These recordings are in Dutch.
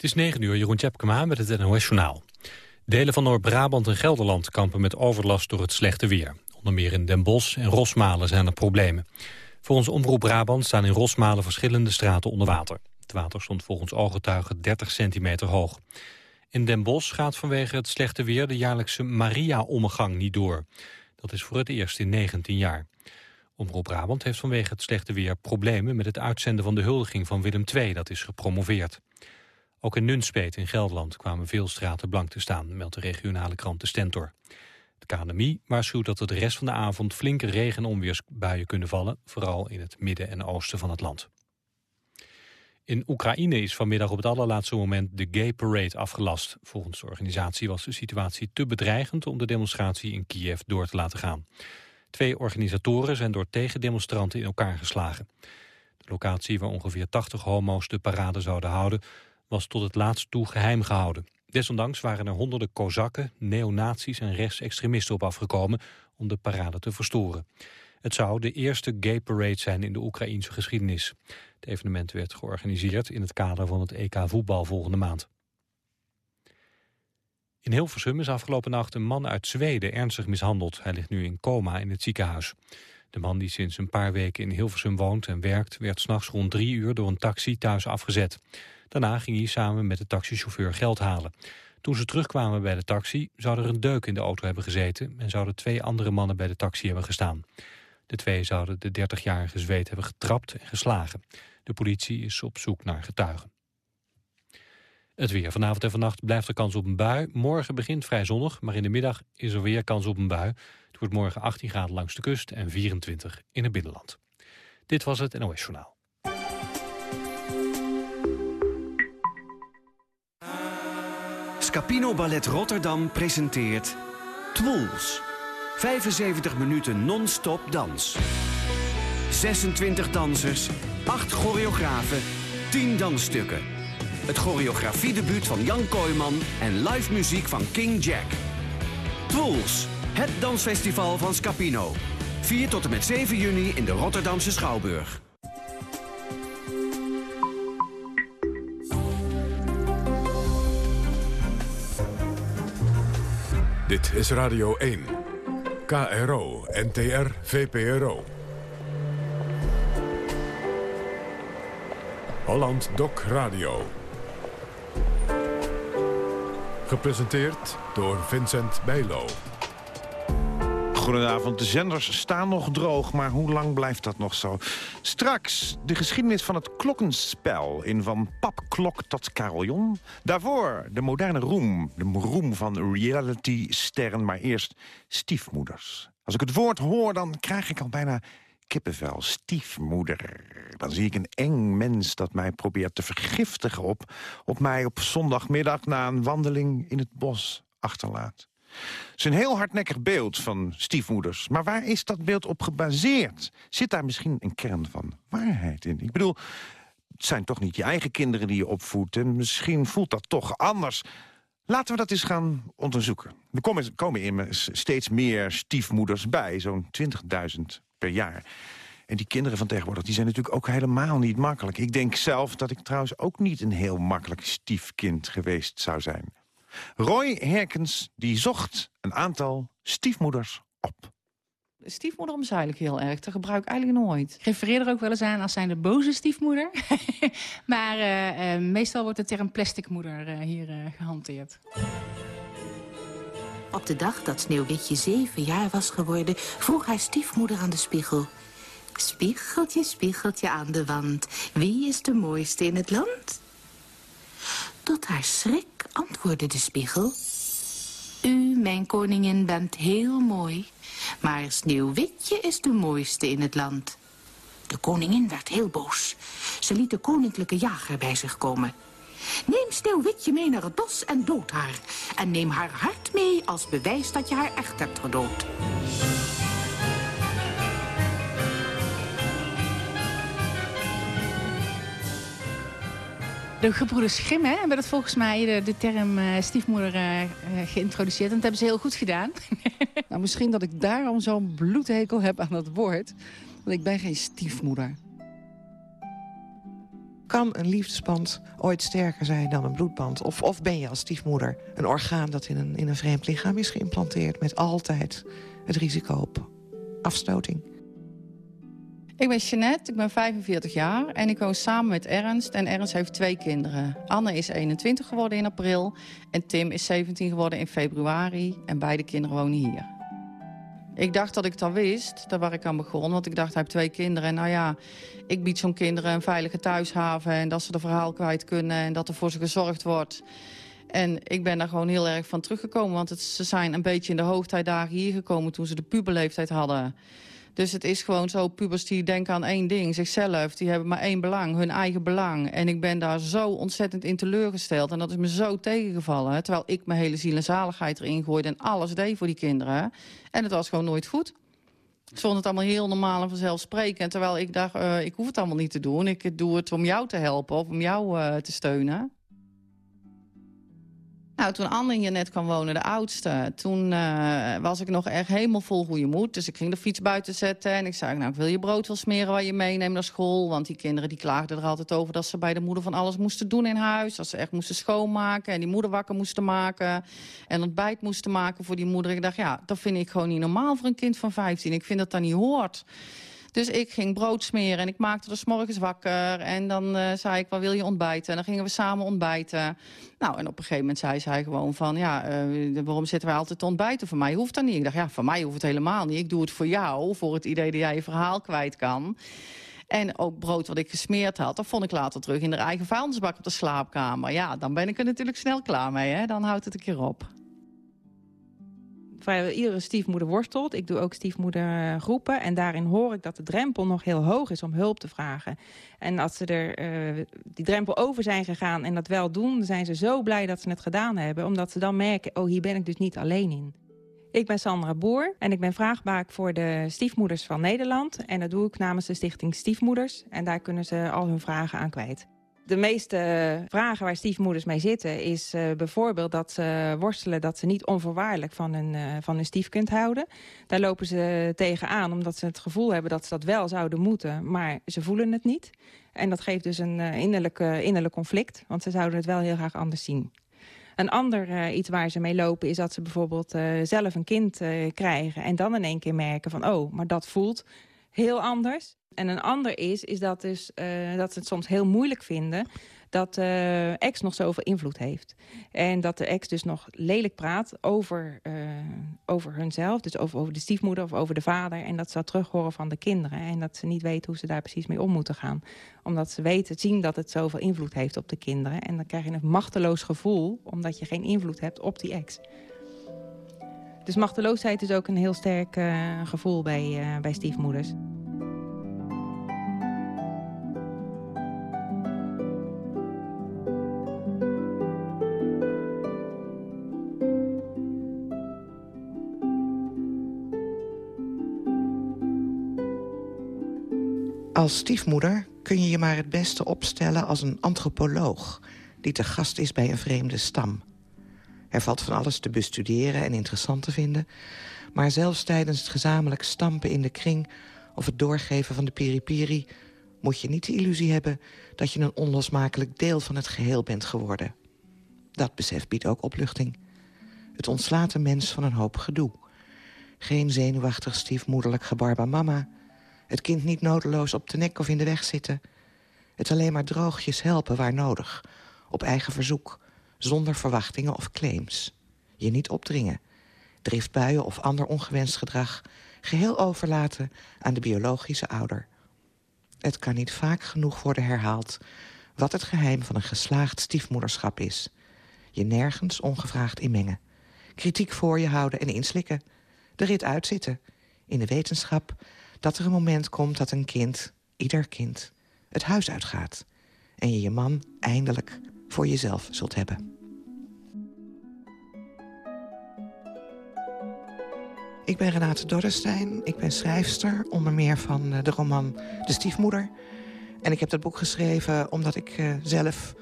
Het is 9 uur, Jeroen Tjepkema met het NOS Journaal. Delen van Noord-Brabant en Gelderland kampen met overlast door het slechte weer. Onder meer in Den Bosch en Rosmalen zijn er problemen. Volgens Omroep Brabant staan in Rosmalen verschillende straten onder water. Het water stond volgens ooggetuigen 30 centimeter hoog. In Den Bosch gaat vanwege het slechte weer de jaarlijkse Maria-ommegang niet door. Dat is voor het eerst in 19 jaar. Omroep Brabant heeft vanwege het slechte weer problemen met het uitzenden van de huldiging van Willem II, dat is gepromoveerd. Ook in Nunspeet in Gelderland kwamen veel straten blank te staan, meldt de regionale krant De Stentor. Het KNMI waarschuwt dat er de rest van de avond flinke regen- en onweersbuien kunnen vallen, vooral in het midden en oosten van het land. In Oekraïne is vanmiddag op het allerlaatste moment de Gay Parade afgelast. Volgens de organisatie was de situatie te bedreigend om de demonstratie in Kiev door te laten gaan. Twee organisatoren zijn door tegendemonstranten in elkaar geslagen. De locatie waar ongeveer 80 homo's de parade zouden houden... was tot het laatst toe geheim gehouden. Desondanks waren er honderden kozakken, neonazies en rechtsextremisten op afgekomen... om de parade te verstoren. Het zou de eerste gay parade zijn in de Oekraïense geschiedenis. Het evenement werd georganiseerd in het kader van het EK voetbal volgende maand. In Hilversum is afgelopen nacht een man uit Zweden ernstig mishandeld. Hij ligt nu in coma in het ziekenhuis. De man die sinds een paar weken in Hilversum woont en werkt... werd s'nachts rond drie uur door een taxi thuis afgezet. Daarna ging hij samen met de taxichauffeur geld halen. Toen ze terugkwamen bij de taxi zou er een deuk in de auto hebben gezeten... en zouden twee andere mannen bij de taxi hebben gestaan. De twee zouden de 30-jarige Zweed hebben getrapt en geslagen. De politie is op zoek naar getuigen. Het weer. Vanavond en vannacht blijft er kans op een bui. Morgen begint vrij zonnig, maar in de middag is er weer kans op een bui. Wordt morgen 18 graden langs de kust en 24 in het binnenland. Dit was het NOS Journaal. Scapino Ballet Rotterdam presenteert Twools. 75 minuten non-stop dans. 26 dansers, 8 choreografen, 10 dansstukken. Het choreografiedebuut van Jan Kooijman en live muziek van King Jack. Twools, het dansfestival van Scapino. 4 tot en met 7 juni in de Rotterdamse Schouwburg. Dit is Radio 1. KRO, NTR, VPRO. Holland Doc Radio. Gepresenteerd door Vincent Bijlo. Goedenavond. De zenders staan nog droog, maar hoe lang blijft dat nog zo? Straks de geschiedenis van het klokkenspel in Van Papklok tot Carillon. Daarvoor de moderne roem, de roem van reality-sterren, maar eerst stiefmoeders. Als ik het woord hoor, dan krijg ik al bijna kippenvel. Stiefmoeder. Dan zie ik een eng mens dat mij probeert te vergiftigen op, op mij op zondagmiddag na een wandeling in het bos achterlaat. Het is een heel hardnekkig beeld van stiefmoeders. Maar waar is dat beeld op gebaseerd? Zit daar misschien een kern van waarheid in? Ik bedoel, het zijn toch niet je eigen kinderen die je opvoedt... en misschien voelt dat toch anders. Laten we dat eens gaan onderzoeken. Er komen, komen immers steeds meer stiefmoeders bij, zo'n 20.000 per jaar. En die kinderen van tegenwoordig die zijn natuurlijk ook helemaal niet makkelijk. Ik denk zelf dat ik trouwens ook niet een heel makkelijk stiefkind geweest zou zijn. Roy Herkens die zocht een aantal stiefmoeders op. Stiefmoeder omzuil ik heel erg. Dat gebruik ik eigenlijk nooit. Ik refereer er ook wel eens aan als zijn de boze stiefmoeder. maar uh, uh, meestal wordt de term plasticmoeder uh, hier gehanteerd. Op de dag dat Sneeuwwitje zeven jaar was geworden... vroeg haar stiefmoeder aan de spiegel... Spiegeltje, spiegeltje aan de wand. Wie is de mooiste in het land? Tot haar schrik antwoordde de spiegel. U, mijn koningin, bent heel mooi. Maar Sneeuwwitje is de mooiste in het land. De koningin werd heel boos. Ze liet de koninklijke jager bij zich komen. Neem Sneeuwwitje mee naar het bos en dood haar. En neem haar hart mee als bewijs dat je haar echt hebt gedood. De gebroeders Grimm hè, hebben dat volgens mij de, de term uh, stiefmoeder uh, geïntroduceerd. En dat hebben ze heel goed gedaan. nou, misschien dat ik daarom zo'n bloedhekel heb aan dat woord. Want ik ben geen stiefmoeder. Kan een liefdesband ooit sterker zijn dan een bloedband? Of, of ben je als stiefmoeder een orgaan dat in een, in een vreemd lichaam is geïmplanteerd... met altijd het risico op afstoting? Ik ben Jeannette, ik ben 45 jaar en ik woon samen met Ernst. En Ernst heeft twee kinderen. Anne is 21 geworden in april en Tim is 17 geworden in februari. En beide kinderen wonen hier. Ik dacht dat ik al wist, daar waar ik aan begon. Want ik dacht, hij heeft twee kinderen. En nou ja, ik bied zo'n kinderen een veilige thuishaven... en dat ze de verhaal kwijt kunnen en dat er voor ze gezorgd wordt. En ik ben daar gewoon heel erg van teruggekomen. Want het, ze zijn een beetje in de hoogtijdagen hier gekomen... toen ze de puberleeftijd hadden. Dus het is gewoon zo, pubers die denken aan één ding, zichzelf. Die hebben maar één belang, hun eigen belang. En ik ben daar zo ontzettend in teleurgesteld. En dat is me zo tegengevallen. Terwijl ik mijn hele ziel en zaligheid erin gooide en alles deed voor die kinderen. En het was gewoon nooit goed. Ik vond het allemaal heel normaal en vanzelfsprekend. Terwijl ik dacht, uh, ik hoef het allemaal niet te doen. Ik doe het om jou te helpen of om jou uh, te steunen. Nou, toen Anne hier net kwam wonen, de oudste... toen uh, was ik nog echt helemaal vol goede moed. Dus ik ging de fiets buiten zetten en ik zei... nou, ik wil je brood wel smeren waar je meeneemt naar school. Want die kinderen die klaagden er altijd over... dat ze bij de moeder van alles moesten doen in huis. Dat ze echt moesten schoonmaken en die moeder wakker moesten maken. En ontbijt moesten maken voor die moeder. Ik dacht, ja, dat vind ik gewoon niet normaal voor een kind van 15. Ik vind dat dat niet hoort. Dus ik ging brood smeren en ik maakte er s morgens wakker. En dan uh, zei ik, wat wil je ontbijten? En dan gingen we samen ontbijten. Nou, en op een gegeven moment zei zij gewoon van... ja, uh, waarom zitten wij altijd te ontbijten? Voor mij hoeft dat niet. Ik dacht, ja, voor mij hoeft het helemaal niet. Ik doe het voor jou, voor het idee dat jij je verhaal kwijt kan. En ook brood wat ik gesmeerd had, dat vond ik later terug in de eigen vuilnisbak op de slaapkamer. Ja, dan ben ik er natuurlijk snel klaar mee, hè? Dan houdt het een keer op vrijwel iedere stiefmoeder worstelt. Ik doe ook stiefmoedergroepen. En daarin hoor ik dat de drempel nog heel hoog is om hulp te vragen. En als ze er uh, die drempel over zijn gegaan en dat wel doen... zijn ze zo blij dat ze het gedaan hebben. Omdat ze dan merken, oh, hier ben ik dus niet alleen in. Ik ben Sandra Boer en ik ben vraagbaak voor de Stiefmoeders van Nederland. En dat doe ik namens de stichting Stiefmoeders. En daar kunnen ze al hun vragen aan kwijt. De meeste vragen waar stiefmoeders mee zitten is uh, bijvoorbeeld dat ze worstelen dat ze niet onvoorwaardelijk van een, uh, van een stiefkind houden. Daar lopen ze tegenaan omdat ze het gevoel hebben dat ze dat wel zouden moeten, maar ze voelen het niet. En dat geeft dus een uh, innerlijk, innerlijk conflict, want ze zouden het wel heel graag anders zien. Een ander iets waar ze mee lopen is dat ze bijvoorbeeld zelf een kind krijgen... en dan in één keer merken van, oh, maar dat voelt heel anders. En een ander is, is dat, dus, uh, dat ze het soms heel moeilijk vinden dat uh, ex nog zoveel invloed heeft. En dat de ex dus nog lelijk praat over, uh, over hunzelf. Dus over, over de stiefmoeder of over de vader. En dat ze dat terug horen van de kinderen. En dat ze niet weten hoe ze daar precies mee om moeten gaan. Omdat ze weten, zien dat het zoveel invloed heeft op de kinderen. En dan krijg je een machteloos gevoel. Omdat je geen invloed hebt op die ex. Dus machteloosheid is ook een heel sterk uh, gevoel bij, uh, bij stiefmoeders. Als stiefmoeder kun je je maar het beste opstellen als een antropoloog... die te gast is bij een vreemde stam. Er valt van alles te bestuderen en interessant te vinden... maar zelfs tijdens het gezamenlijk stampen in de kring... of het doorgeven van de piripiri... moet je niet de illusie hebben dat je een onlosmakelijk deel van het geheel bent geworden. Dat besef biedt ook opluchting. Het ontslaat een mens van een hoop gedoe. Geen zenuwachtig stiefmoederlijk gebarba mama... het kind niet nodeloos op de nek of in de weg zitten... het alleen maar droogjes helpen waar nodig, op eigen verzoek zonder verwachtingen of claims. Je niet opdringen. Driftbuien of ander ongewenst gedrag... geheel overlaten aan de biologische ouder. Het kan niet vaak genoeg worden herhaald... wat het geheim van een geslaagd stiefmoederschap is. Je nergens ongevraagd inmengen. Kritiek voor je houden en inslikken. De rit uitzitten. In de wetenschap dat er een moment komt dat een kind, ieder kind, het huis uitgaat. En je je man eindelijk voor jezelf zult hebben. Ik ben Renate Dorrestein. Ik ben schrijfster, onder meer van eh, de roman De Stiefmoeder. En ik heb dat boek geschreven omdat ik uh, zelf...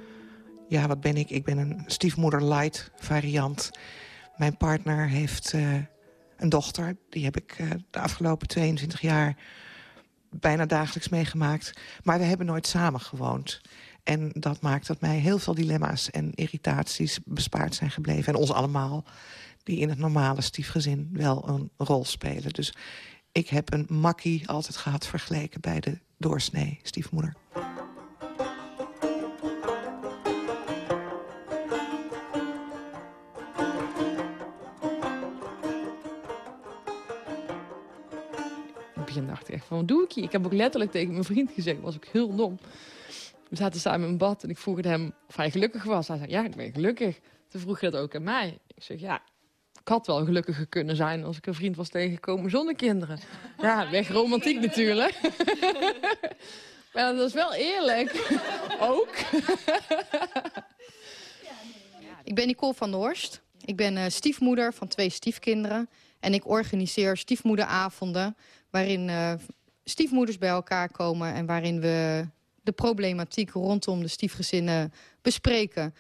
Ja, wat ben ik? Ik ben een stiefmoeder-light variant. Mijn partner heeft uh, een dochter. Die heb ik de afgelopen 22 jaar bijna dagelijks meegemaakt. Maar we hebben nooit samen gewoond. En dat maakt dat mij heel veel dilemma's en irritaties bespaard zijn gebleven. En ons allemaal, die in het normale stiefgezin wel een rol spelen. Dus ik heb een makkie altijd gehad vergeleken bij de doorsnee stiefmoeder. begin dacht ik echt van, wat doe ik hier? Ik heb ook letterlijk tegen mijn vriend gezegd, was ik heel dom. We zaten samen in bad en ik vroeg hem of hij gelukkig was. Hij zei, ja, ik ben gelukkig. Toen vroeg hij dat ook aan mij. Ik zeg, ja, ik had wel gelukkiger kunnen zijn als ik een vriend was tegengekomen zonder kinderen. Ja, weg romantiek natuurlijk. maar dat is wel eerlijk. ook. ik ben Nicole van der Horst. Ik ben uh, stiefmoeder van twee stiefkinderen. En ik organiseer stiefmoederavonden waarin uh, stiefmoeders bij elkaar komen... en waarin we de problematiek rondom de stiefgezinnen bespreken.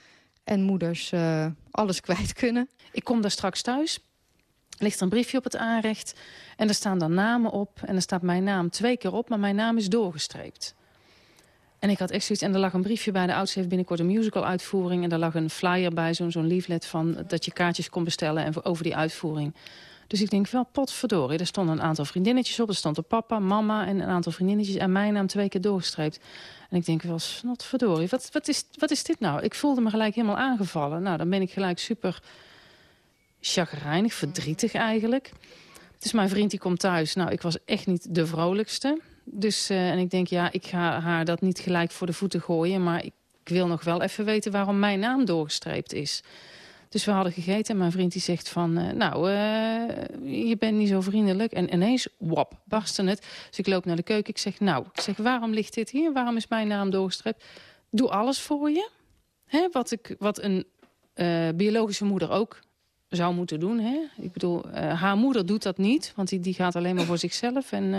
En moeders uh, alles kwijt kunnen. Ik kom daar straks thuis. Ligt een briefje op het aanrecht. En er staan dan namen op. En er staat mijn naam twee keer op, maar mijn naam is doorgestreept. En ik had echt zoiets, en er lag een briefje bij. De oudste heeft binnenkort een musical-uitvoering. En er lag een flyer bij, zo'n zo'n leaflet van dat je kaartjes kon bestellen en over die uitvoering. Dus ik denk wel, potverdorie. Er stonden een aantal vriendinnetjes op. Er stond de papa, mama en een aantal vriendinnetjes. En mijn naam twee keer doorgestreept. En ik denk wel, snotverdorie, wat, wat, is, wat is dit nou? Ik voelde me gelijk helemaal aangevallen. Nou, dan ben ik gelijk super chagrijnig, verdrietig eigenlijk. Dus mijn vriend die komt thuis. Nou, ik was echt niet de vrolijkste. Dus, uh, en ik denk, ja, ik ga haar dat niet gelijk voor de voeten gooien. Maar ik wil nog wel even weten waarom mijn naam doorgestreept is. Dus we hadden gegeten en mijn vriend die zegt van... Uh, nou, uh, je bent niet zo vriendelijk. En ineens, wap, barstte het. Dus ik loop naar de keuken. Ik zeg, nou, ik zeg, waarom ligt dit hier? Waarom is mijn naam doorgestreept? Doe alles voor je. Hè, wat, ik, wat een uh, biologische moeder ook zou moeten doen. Hè? Ik bedoel, haar moeder doet dat niet. Want die, die gaat alleen maar voor zichzelf. En,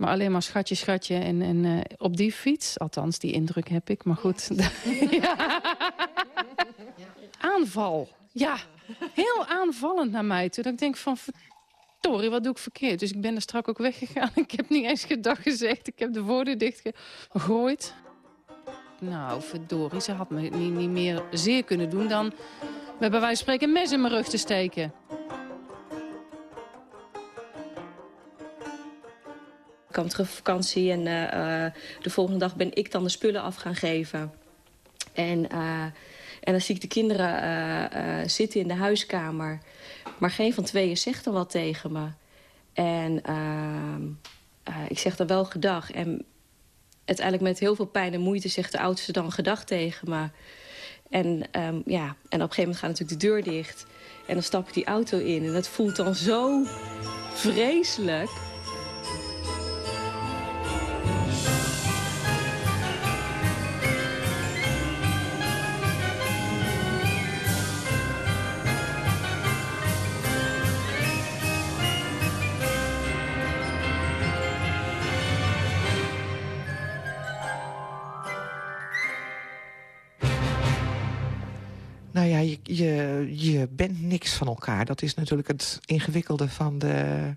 maar alleen maar schatje, schatje en, en op die fiets. Althans, die indruk heb ik. Maar goed. ja aanval. Ja, heel aanvallend naar mij toe. Dat ik denk van, verdorie, wat doe ik verkeerd? Dus ik ben er strak ook weggegaan. Ik heb niet eens gedag gezegd. Ik heb de woorden dichtgegooid. Nou, verdorie, ze had me niet, niet meer zeer kunnen doen dan... bij wijze van spreken een mes in mijn rug te steken. Ik kwam terug op vakantie en uh, uh, de volgende dag ben ik dan de spullen af gaan geven. En... Uh, en dan zie ik de kinderen zitten in de huiskamer. Maar geen van tweeën zegt er wat tegen me. En uh, ik zeg dan wel gedag. En uiteindelijk met heel veel pijn en moeite zegt de oudste dan gedag tegen me. En, um, ja, en op een gegeven moment gaat natuurlijk de deur dicht. En dan stap ik die auto in. En dat voelt dan zo vreselijk. Bent niks van elkaar. Dat is natuurlijk het ingewikkelde van de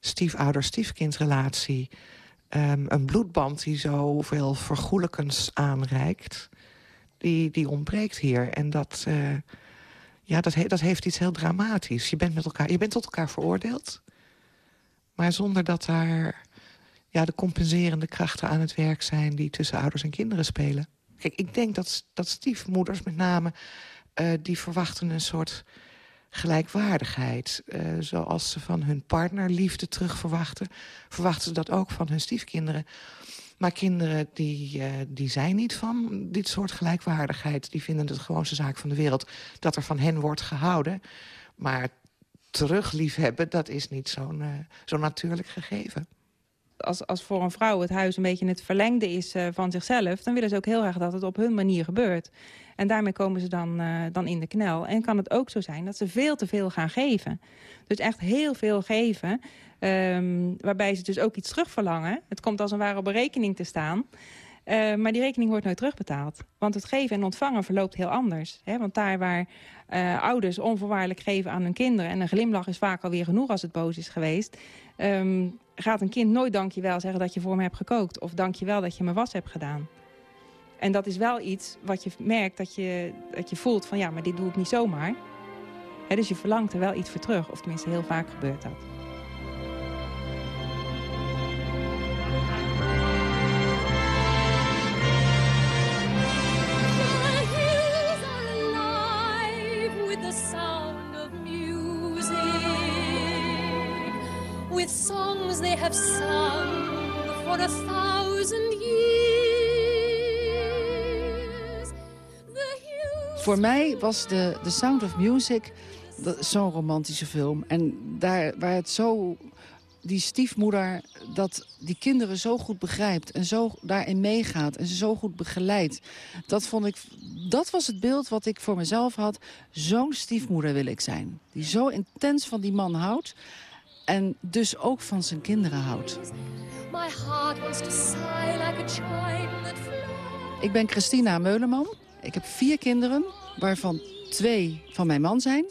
stiefouder-stiefkindrelatie. Um, een bloedband die zoveel vergoelijkens aanreikt... die, die ontbreekt hier. En dat, uh, ja, dat, dat heeft iets heel dramatisch. Je bent, met elkaar, je bent tot elkaar veroordeeld... maar zonder dat daar ja, de compenserende krachten aan het werk zijn... die tussen ouders en kinderen spelen. Ik denk dat, dat stiefmoeders met name... Uh, die verwachten een soort gelijkwaardigheid. Uh, zoals ze van hun partner liefde terug verwachten... verwachten ze dat ook van hun stiefkinderen. Maar kinderen die, uh, die zijn niet van dit soort gelijkwaardigheid. Die vinden het gewoonste zaak van de wereld dat er van hen wordt gehouden. Maar terug liefhebben, dat is niet zo'n zo natuurlijk gegeven als, als voor een vrouw het huis een beetje het verlengde is uh, van zichzelf... dan willen ze ook heel graag dat het op hun manier gebeurt. En daarmee komen ze dan, uh, dan in de knel. En kan het ook zo zijn dat ze veel te veel gaan geven. Dus echt heel veel geven, um, waarbij ze dus ook iets terugverlangen. Het komt als een ware op een rekening te staan... Uh, maar die rekening wordt nooit terugbetaald. Want het geven en ontvangen verloopt heel anders. Hè? Want daar waar ouders onvoorwaardelijk geven aan hun kinderen... en een glimlach is vaak alweer genoeg als het boos is geweest... Um, gaat een kind nooit dankjewel zeggen dat je voor me hebt gekookt. Of dankjewel dat je me was hebt gedaan. En dat is wel iets wat je merkt, dat je, dat je voelt van ja, maar dit doe ik niet zomaar. dus je verlangt er wel iets voor terug, of tenminste heel vaak gebeurt dat. Have sung for a thousand years. Voor mij was de The Sound of Music zo'n romantische film. En daar waar het zo die stiefmoeder dat die kinderen zo goed begrijpt... en zo daarin meegaat en ze zo goed begeleidt. Dat, vond ik, dat was het beeld wat ik voor mezelf had. Zo'n stiefmoeder wil ik zijn. Die zo intens van die man houdt. En dus ook van zijn kinderen houdt. Ik ben Christina Meuleman. Ik heb vier kinderen, waarvan twee van mijn man zijn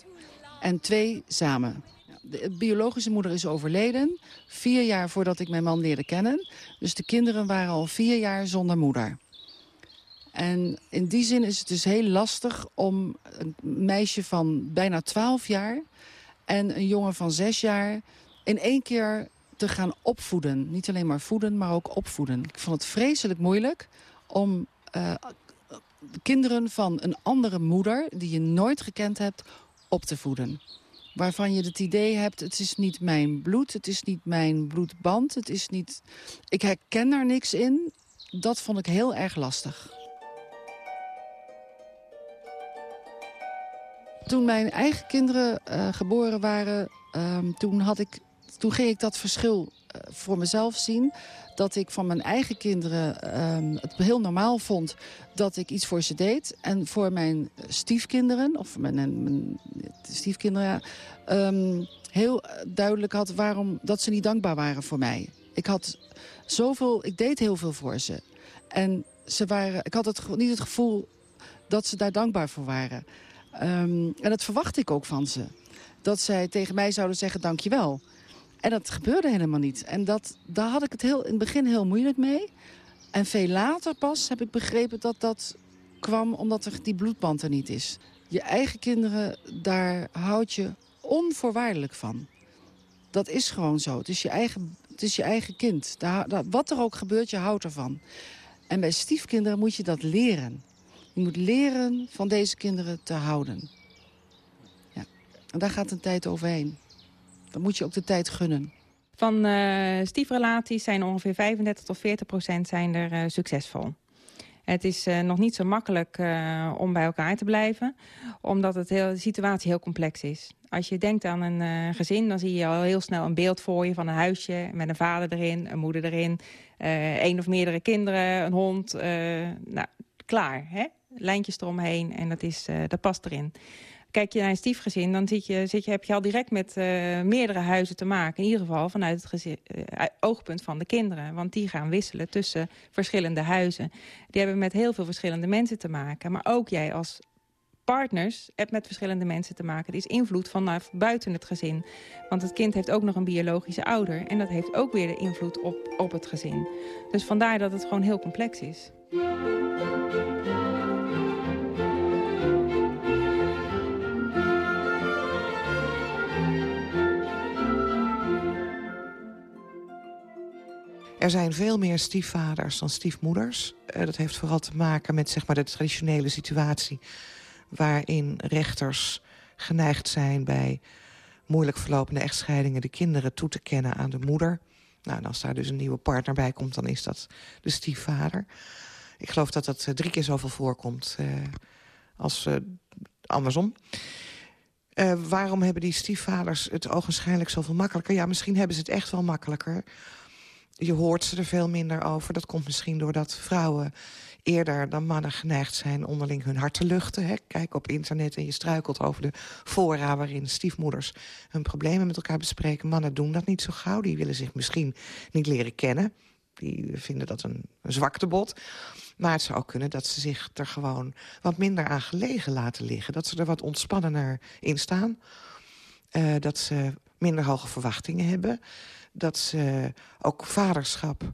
en twee samen. De biologische moeder is overleden, vier jaar voordat ik mijn man leerde kennen. Dus de kinderen waren al vier jaar zonder moeder. En in die zin is het dus heel lastig om een meisje van bijna twaalf jaar... en een jongen van zes jaar in één keer te gaan opvoeden. Niet alleen maar voeden, maar ook opvoeden. Ik vond het vreselijk moeilijk om uh, kinderen van een andere moeder... die je nooit gekend hebt, op te voeden. Waarvan je het idee hebt, het is niet mijn bloed, het is niet mijn bloedband... het is niet... ik herken daar niks in. Dat vond ik heel erg lastig. Toen mijn eigen kinderen uh, geboren waren... Um, toen had ik toen ging ik dat verschil uh, voor mezelf zien. Dat ik van mijn eigen kinderen um, het heel normaal vond dat ik iets voor ze deed. En voor mijn stiefkinderen, of mijn, mijn stiefkinderen, um, heel duidelijk had waarom dat ze niet dankbaar waren voor mij. Ik had zoveel, ik deed heel veel voor ze. En ze waren, ik had het, niet het gevoel dat ze daar dankbaar voor waren. Um, en dat verwacht ik ook van ze. Dat zij tegen mij zouden zeggen dankjewel. En dat gebeurde helemaal niet. En dat, daar had ik het heel, in het begin heel moeilijk mee. En veel later pas heb ik begrepen dat dat kwam omdat er die bloedband er niet is. Je eigen kinderen, daar houd je onvoorwaardelijk van. Dat is gewoon zo. Het is je eigen, het is je eigen kind. Daar, wat er ook gebeurt, je houdt ervan. En bij stiefkinderen moet je dat leren. Je moet leren van deze kinderen te houden. Ja. En daar gaat een tijd overheen. Dan moet je ook de tijd gunnen. Van uh, stiefrelaties zijn ongeveer 35 tot 40 procent zijn er uh, succesvol. Het is uh, nog niet zo makkelijk om bij elkaar te blijven, omdat het heel, de situatie heel complex is. Als je denkt aan een gezin, dan zie je al heel snel een beeld voor je van een huisje met een vader erin, een moeder erin, één of meerdere kinderen, een hond. nou, klaar, hè? lijntjes eromheen en dat, is, dat past erin. Kijk je naar een stiefgezin, dan zit je, zit je, heb je al direct met uh, meerdere huizen te maken. In ieder geval vanuit het gezin, uh, oogpunt van de kinderen. Want die gaan wisselen tussen verschillende huizen. Die hebben met heel veel verschillende mensen te maken. Maar ook jij als partners hebt met verschillende mensen te maken. Het is invloed vanaf buiten het gezin. Want het kind heeft ook nog een biologische ouder. En dat heeft ook weer de invloed op, op het gezin. Dus vandaar dat het gewoon heel complex is. Er zijn veel meer stiefvaders dan stiefmoeders. Uh, dat heeft vooral te maken met zeg maar, de traditionele situatie... waarin rechters geneigd zijn bij moeilijk verlopende echtscheidingen... de kinderen toe te kennen aan de moeder. Nou, als daar dus een nieuwe partner bij komt, dan is dat de stiefvader. Ik geloof dat dat uh, drie keer zoveel voorkomt uh, als andersom. waarom hebben die stiefvaders het ogenschijnlijk zoveel makkelijker? Ja, misschien hebben ze het echt wel makkelijker je hoort ze er veel minder over. Dat komt misschien doordat vrouwen eerder dan mannen geneigd zijn... onderling hun hart te luchten. Hè? Kijk op internet en je struikelt over de fora... waarin stiefmoeders hun problemen met elkaar bespreken. Mannen doen dat niet zo gauw. Die willen zich misschien niet leren kennen. Die vinden dat een, zwaktebod. Maar het zou ook kunnen dat ze zich er gewoon wat minder aan gelegen laten liggen. Dat ze er wat ontspannender in staan. Uh, dat ze minder hoge verwachtingen hebben dat ze ook vaderschap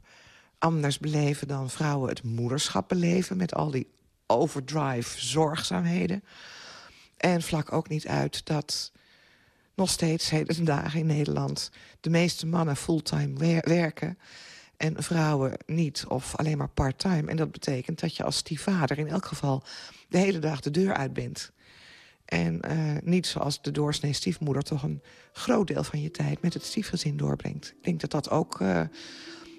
anders beleven dan vrouwen het moederschap beleven... met al die overdrive zorgzaamheden. En vlak ook niet uit dat nog steeds heden dagen in Nederland... de meeste mannen fulltime werken en vrouwen niet of alleen maar part-time. En dat betekent dat je als stiefvader in elk geval de hele dag de deur uit bent. En uh, niet zoals de doorsnee stiefmoeder toch een groot deel van je tijd met het stiefgezin doorbrengt. Ik denk dat dat ook uh,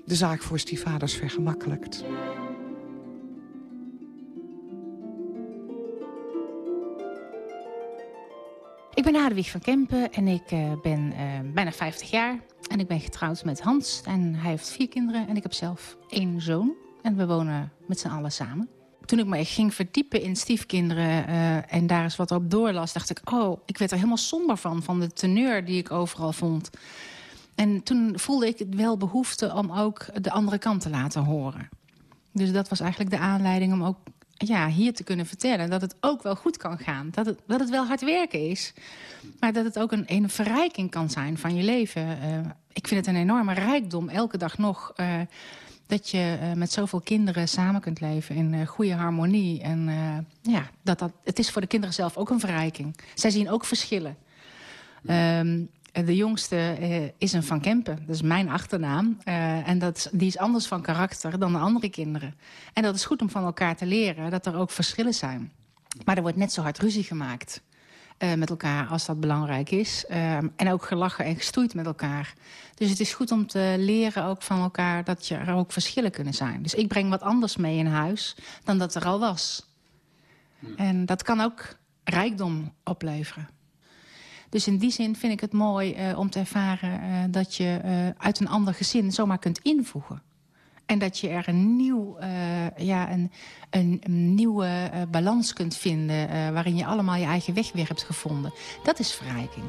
de zaak voor stiefvaders vergemakkelijkt. Ik ben Hadewig van Kempen en ik uh, ben bijna 50 jaar. En ik ben getrouwd met Hans en hij heeft vier kinderen en ik heb zelf één zoon. En we wonen met z'n allen samen toen ik me ging verdiepen in stiefkinderen uh, en daar eens wat op doorlas... dacht ik, oh, ik werd er helemaal somber van, van de teneur die ik overal vond. En toen voelde ik wel behoefte om ook de andere kant te laten horen. Dus dat was eigenlijk de aanleiding om ook ja, hier te kunnen vertellen... dat het ook wel goed kan gaan, dat het, dat het wel hard werken is... maar dat het ook een, een verrijking kan zijn van je leven. Uh, ik vind het een enorme rijkdom, elke dag nog... Uh, dat je uh, met zoveel kinderen samen kunt leven in uh, goede harmonie. En uh, ja, dat, dat, het is voor de kinderen zelf ook een verrijking. Zij zien ook verschillen. Um, de jongste is een Van Kempen, dat is mijn achternaam. en dat, die is anders van karakter dan de andere kinderen. En dat is goed om van elkaar te leren dat er ook verschillen zijn. Maar er wordt net zo hard ruzie gemaakt. Uh, met elkaar als dat belangrijk is. Uh, en ook gelachen en gestoeid met elkaar. Dus het is goed om te leren ook van elkaar dat je er ook verschillen kunnen zijn. Dus ik breng wat anders mee in huis dan dat er al was. En dat kan ook rijkdom opleveren. Dus in die zin vind ik het mooi uh, om te ervaren dat je uit een ander gezin zomaar kunt invoegen. En dat je er een, nieuw, uh, ja, een, een, een nieuwe uh, balans kunt vinden... Uh, waarin je allemaal je eigen weg weer hebt gevonden. Dat is verrijking.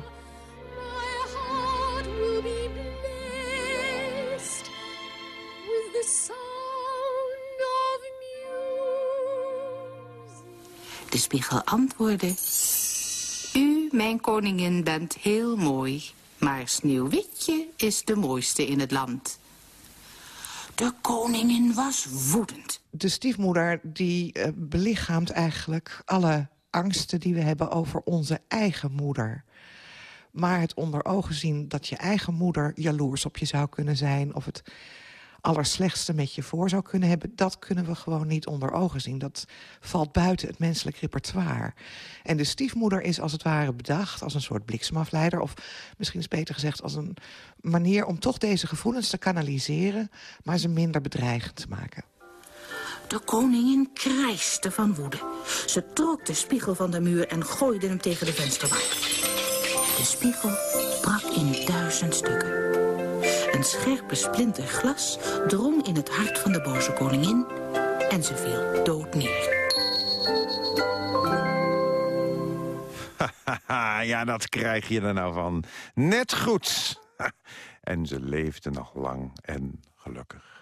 De spiegel antwoordde... U, mijn koningin, bent heel mooi... maar Sneeuwwitje is de mooiste in het land... De koningin was woedend. De stiefmoeder die uh, belichaamt eigenlijk alle angsten die we hebben over onze eigen moeder. Maar het onder ogen zien dat je eigen moeder jaloers op je zou kunnen zijn... of het allerslechtste met je voor zou kunnen hebben... dat kunnen we gewoon niet onder ogen zien. Dat valt buiten het menselijk repertoire. En de stiefmoeder is als het ware bedacht als een soort bliksemafleider... of misschien is beter gezegd als een manier om toch deze gevoelens te kanaliseren... maar ze minder bedreigend te maken. De koningin krijste van woede. Ze trok de spiegel van de muur en gooide hem tegen de vensterbank. De spiegel brak in duizend stukken. Een scherpe splinter glas drong in het hart van de boze koningin... en ze viel dood neer. ja, dat krijg je er nou van. Net goed. en ze leefde nog lang en gelukkig.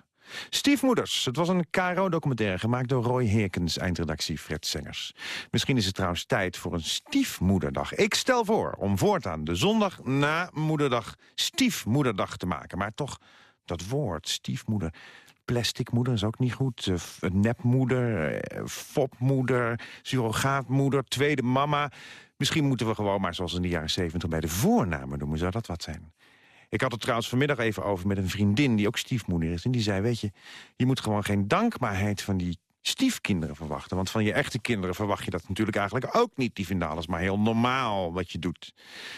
Stiefmoeders. Het was een KRO-documentaire gemaakt door Roy Heerkens, eindredactie Fred Sengers. Misschien is het trouwens tijd voor een stiefmoederdag. Ik stel voor om voortaan de zondag na moederdag stiefmoederdag te maken. Maar toch, dat woord, stiefmoeder... Plastic moeder is ook niet goed. Uh, nepmoeder, uh, fopmoeder, surrogaatmoeder, tweede mama. Misschien moeten we gewoon maar zoals in de jaren zeventig bij de voornamen noemen. Zou dat wat zijn? Ik had het trouwens vanmiddag even over met een vriendin die ook stiefmoeder is. En die zei, weet je, je moet gewoon geen dankbaarheid van die stiefkinderen verwachten. Want van je echte kinderen verwacht je dat natuurlijk eigenlijk ook niet. Die vinden alles maar heel normaal wat je doet.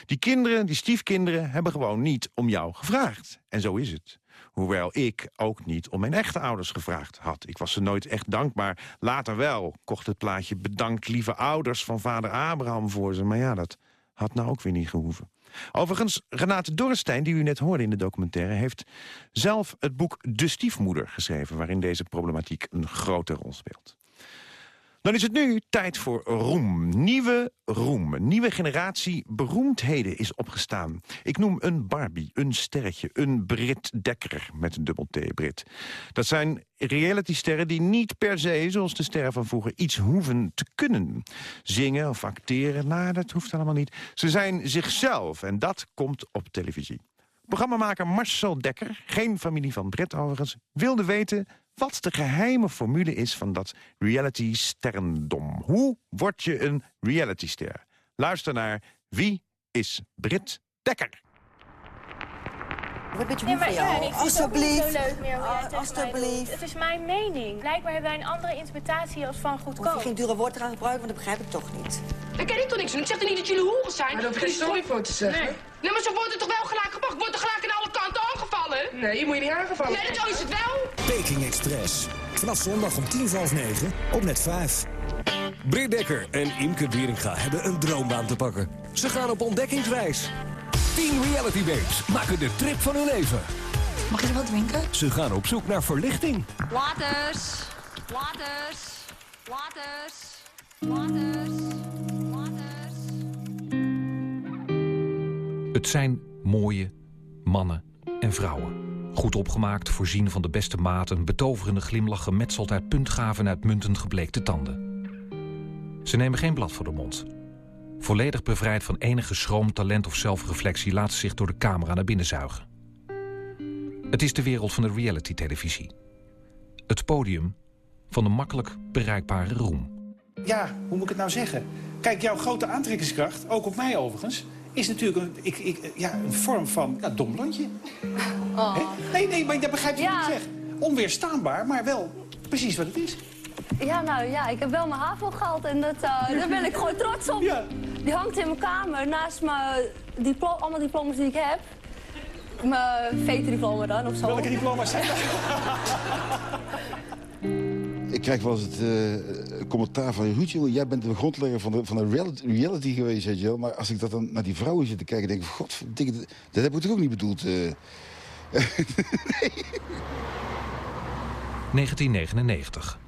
Die kinderen, die stiefkinderen, hebben gewoon niet om jou gevraagd. En zo is het. Hoewel ik ook niet om mijn echte ouders gevraagd had. Ik was ze nooit echt dankbaar. Later wel kocht het plaatje bedankt lieve ouders van vader Abraham voor ze. Maar ja, dat had nou ook weer niet gehoeven. Overigens, Renate Dorrestein, die u net hoorde in de documentaire... heeft zelf het boek De Stiefmoeder geschreven... waarin deze problematiek een grote rol speelt. Dan is het nu tijd voor roem. Nieuwe roem. Een nieuwe generatie beroemdheden is opgestaan. Ik noem een Barbie, een sterretje, een Brit Dekker met een dubbel T Brit. Dat zijn realitysterren die niet per se, zoals de sterren van vroeger, iets hoeven te kunnen. Zingen of acteren, nou, dat hoeft allemaal niet. Ze zijn zichzelf en dat komt op televisie. Programmamaker Marcel Dekker, geen familie van Brett overigens... wilde weten wat de geheime formule is van dat reality-sterrendom. Hoe word je een realityster? Luister naar Wie is Brit Dekker? Wat beetje Nee, ja, ik niet Alsjeblieft. zo leuk meer alsjeblieft. Het is mijn mening. Blijkbaar hebben wij een andere interpretatie als van Hoef je goedkoop. geen dure woorden te gaan gebruiken, want dat begrijp ik toch niet. Daar ken ik toch niks van. Ik zeg toch niet dat jullie hoeren zijn? Maar daar hoef je geen sorry voor te zeggen. Nee. nee, maar zo wordt het toch wel gelijk gebracht? Wordt er gelijk aan alle kanten aangevallen? Nee, je moet je niet aangevallen. Nee, zo is het wel. Peking Express. Vanaf zondag om tien voor half negen op net 5. Britt Dekker en Imke Wieringa hebben een droombaan te pakken. Ze gaan op ontdekkingsreis. 10 reality babes maken de trip van hun leven. Mag je er wat drinken? Ze gaan op zoek naar verlichting. Waters, waters, waters, waters, waters. Het zijn mooie mannen en vrouwen. Goed opgemaakt, voorzien van de beste maten... betoverende glimlach gemetseld uit puntgaven en uitmuntend gebleekte tanden. Ze nemen geen blad voor de mond. Volledig bevrijd van enige schroom, talent of zelfreflectie... laten ze zich door de camera naar binnen zuigen. Het is de wereld van de reality-televisie. Het podium van de makkelijk bereikbare roem. Ja, hoe moet ik het nou zeggen? Kijk, jouw grote aantrekkingskracht, ook op mij overigens... is natuurlijk een, ik, ik, ja, een vorm van ja, dom blondje. Oh. Nee, nee, maar dat begrijp je wat ik zeg. Onweerstaanbaar, maar wel precies wat het is. Ja, nou ja, ik heb wel mijn HAVO gehad en dat, eh, daar ben ik gewoon trots op. Die hangt in mijn kamer naast mijn diplo allemaal diploma's die ik heb. Mijn VT-diploma dan of zo. Welke diploma's zijn dat? Ik krijg wel eens het eh, commentaar van Ruud, jij bent de grondlegger van de, van de reality, geweest, weet je wel. Maar als ik dat dan naar die vrouwen zit te kijken, denk ik, god, dat heb ik toch ook niet bedoeld. eh. 1999.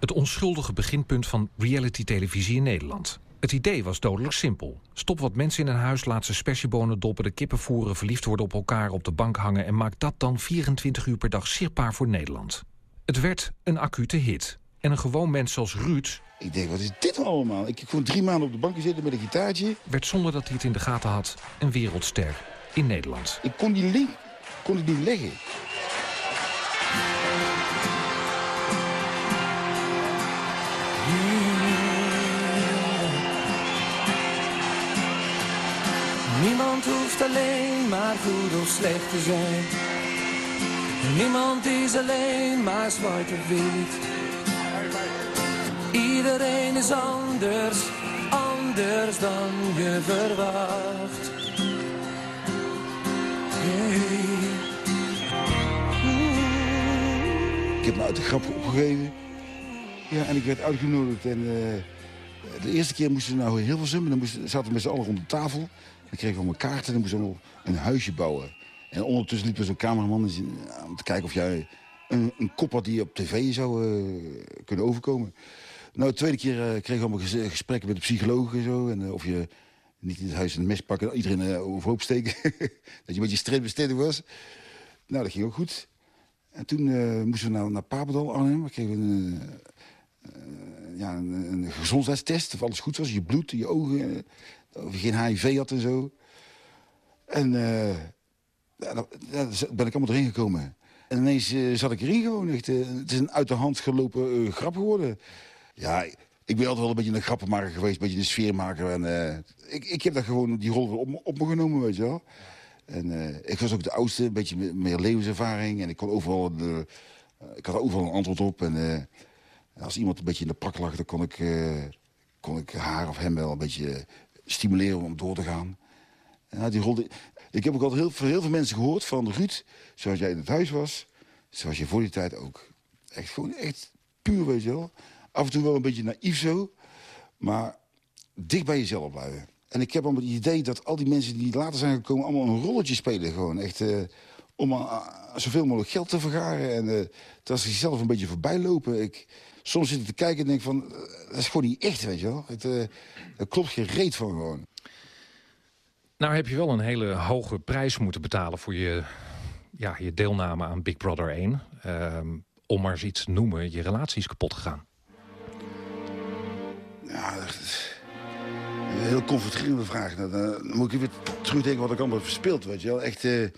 Het onschuldige beginpunt van reality-televisie in Nederland. Het idee was dodelijk simpel. Stop wat mensen in een huis, laat ze spersiebonen doppen... de kippen voeren, verliefd worden op elkaar, op de bank hangen... en maak dat dan 24 uur per dag zichtbaar voor Nederland. Het werd een acute hit. En een gewoon mens zoals Ruud... Ik denk, wat is dit allemaal? Ik heb gewoon drie maanden op de bank gezeten met een gitaartje. werd zonder dat hij het in de gaten had een wereldster in Nederland. Ik kon die link kon ik niet leggen. Niemand hoeft alleen maar goed of slecht te zijn. Niemand is alleen maar zwart of wit. Iedereen is anders, anders dan je verwacht. Ik heb me uit de grap opgegeven. Ja, en ik werd uitgenodigd. En eh, de eerste keer moesten we nou heel veel zummen. Dan zaten we met z'n allen rond de tafel. Dan kregen we allemaal kaarten en dan moesten we een huisje bouwen. En ondertussen liep er zo'n cameraman ja, om te kijken of jij een, een kop had die op tv zou eh, kunnen overkomen. Nou, de tweede keer eh, kregen we allemaal ges- gesprekken met de psycholoog en zo. En eh, of je niet in het huis een mes pakken en iedereen eh, overhoop steken. dat je een beetje strijdbestendig was. Nou, dat ging ook goed. En toen eh, moesten we naar, naar Papendal, Arnhem. We kregen een, eh, eh, ja, een, een gezondheidstest, of alles goed was. Je bloed, je ogen, eh, of je geen HIV had en zo. En eh, ja, daar daar ben ik allemaal erin gekomen. En ineens eh, zat ik erin gewoon. Echt, eh, het is een uit de hand gelopen eh, grap geworden. Ja, ik, ben altijd wel een beetje een grappenmaker geweest, een beetje een sfeermaker. En, eh, ik, ik heb daar gewoon die rol op, op me genomen, weet je wel. En eh, ik was ook de oudste, een beetje me- meer levenservaring. En ik kon overal, eh, ik had overal een antwoord op. En eh, als iemand een beetje in de prak lag, dan kon ik, eh, kon ik haar of hem wel een beetje eh, stimuleren om door te gaan. Die rol, die- ik heb ook al heel, heel veel mensen gehoord van Ruud, zoals jij in het huis was, zoals je voor die tijd ook. Echt gewoon echt puur, weet je wel. Af en toe wel een beetje naïef zo, maar dicht bij jezelf blijven. En ik heb allemaal het idee dat al die mensen die later zijn gekomen... allemaal een rolletje spelen gewoon. Echt eh, om uh, zoveel mogelijk geld te vergaren. En uh, dat ze zichzelf een beetje voorbij lopen. Ik, soms zit ik te kijken en denk van... uh, dat is gewoon niet echt, weet je wel. Het, uh, er klopt geen reet van gewoon. Nou heb je wel een hele hoge prijs moeten betalen... voor je, ja, je deelname aan Big Brother 1. om maar eens iets te noemen, je relatie is kapot gegaan. Ja, dat is heel confronterende vragen. Dan, dan moet ik weer terugdenken wat ik allemaal heb verspeeld, weet je wel. Echt, eh, eh,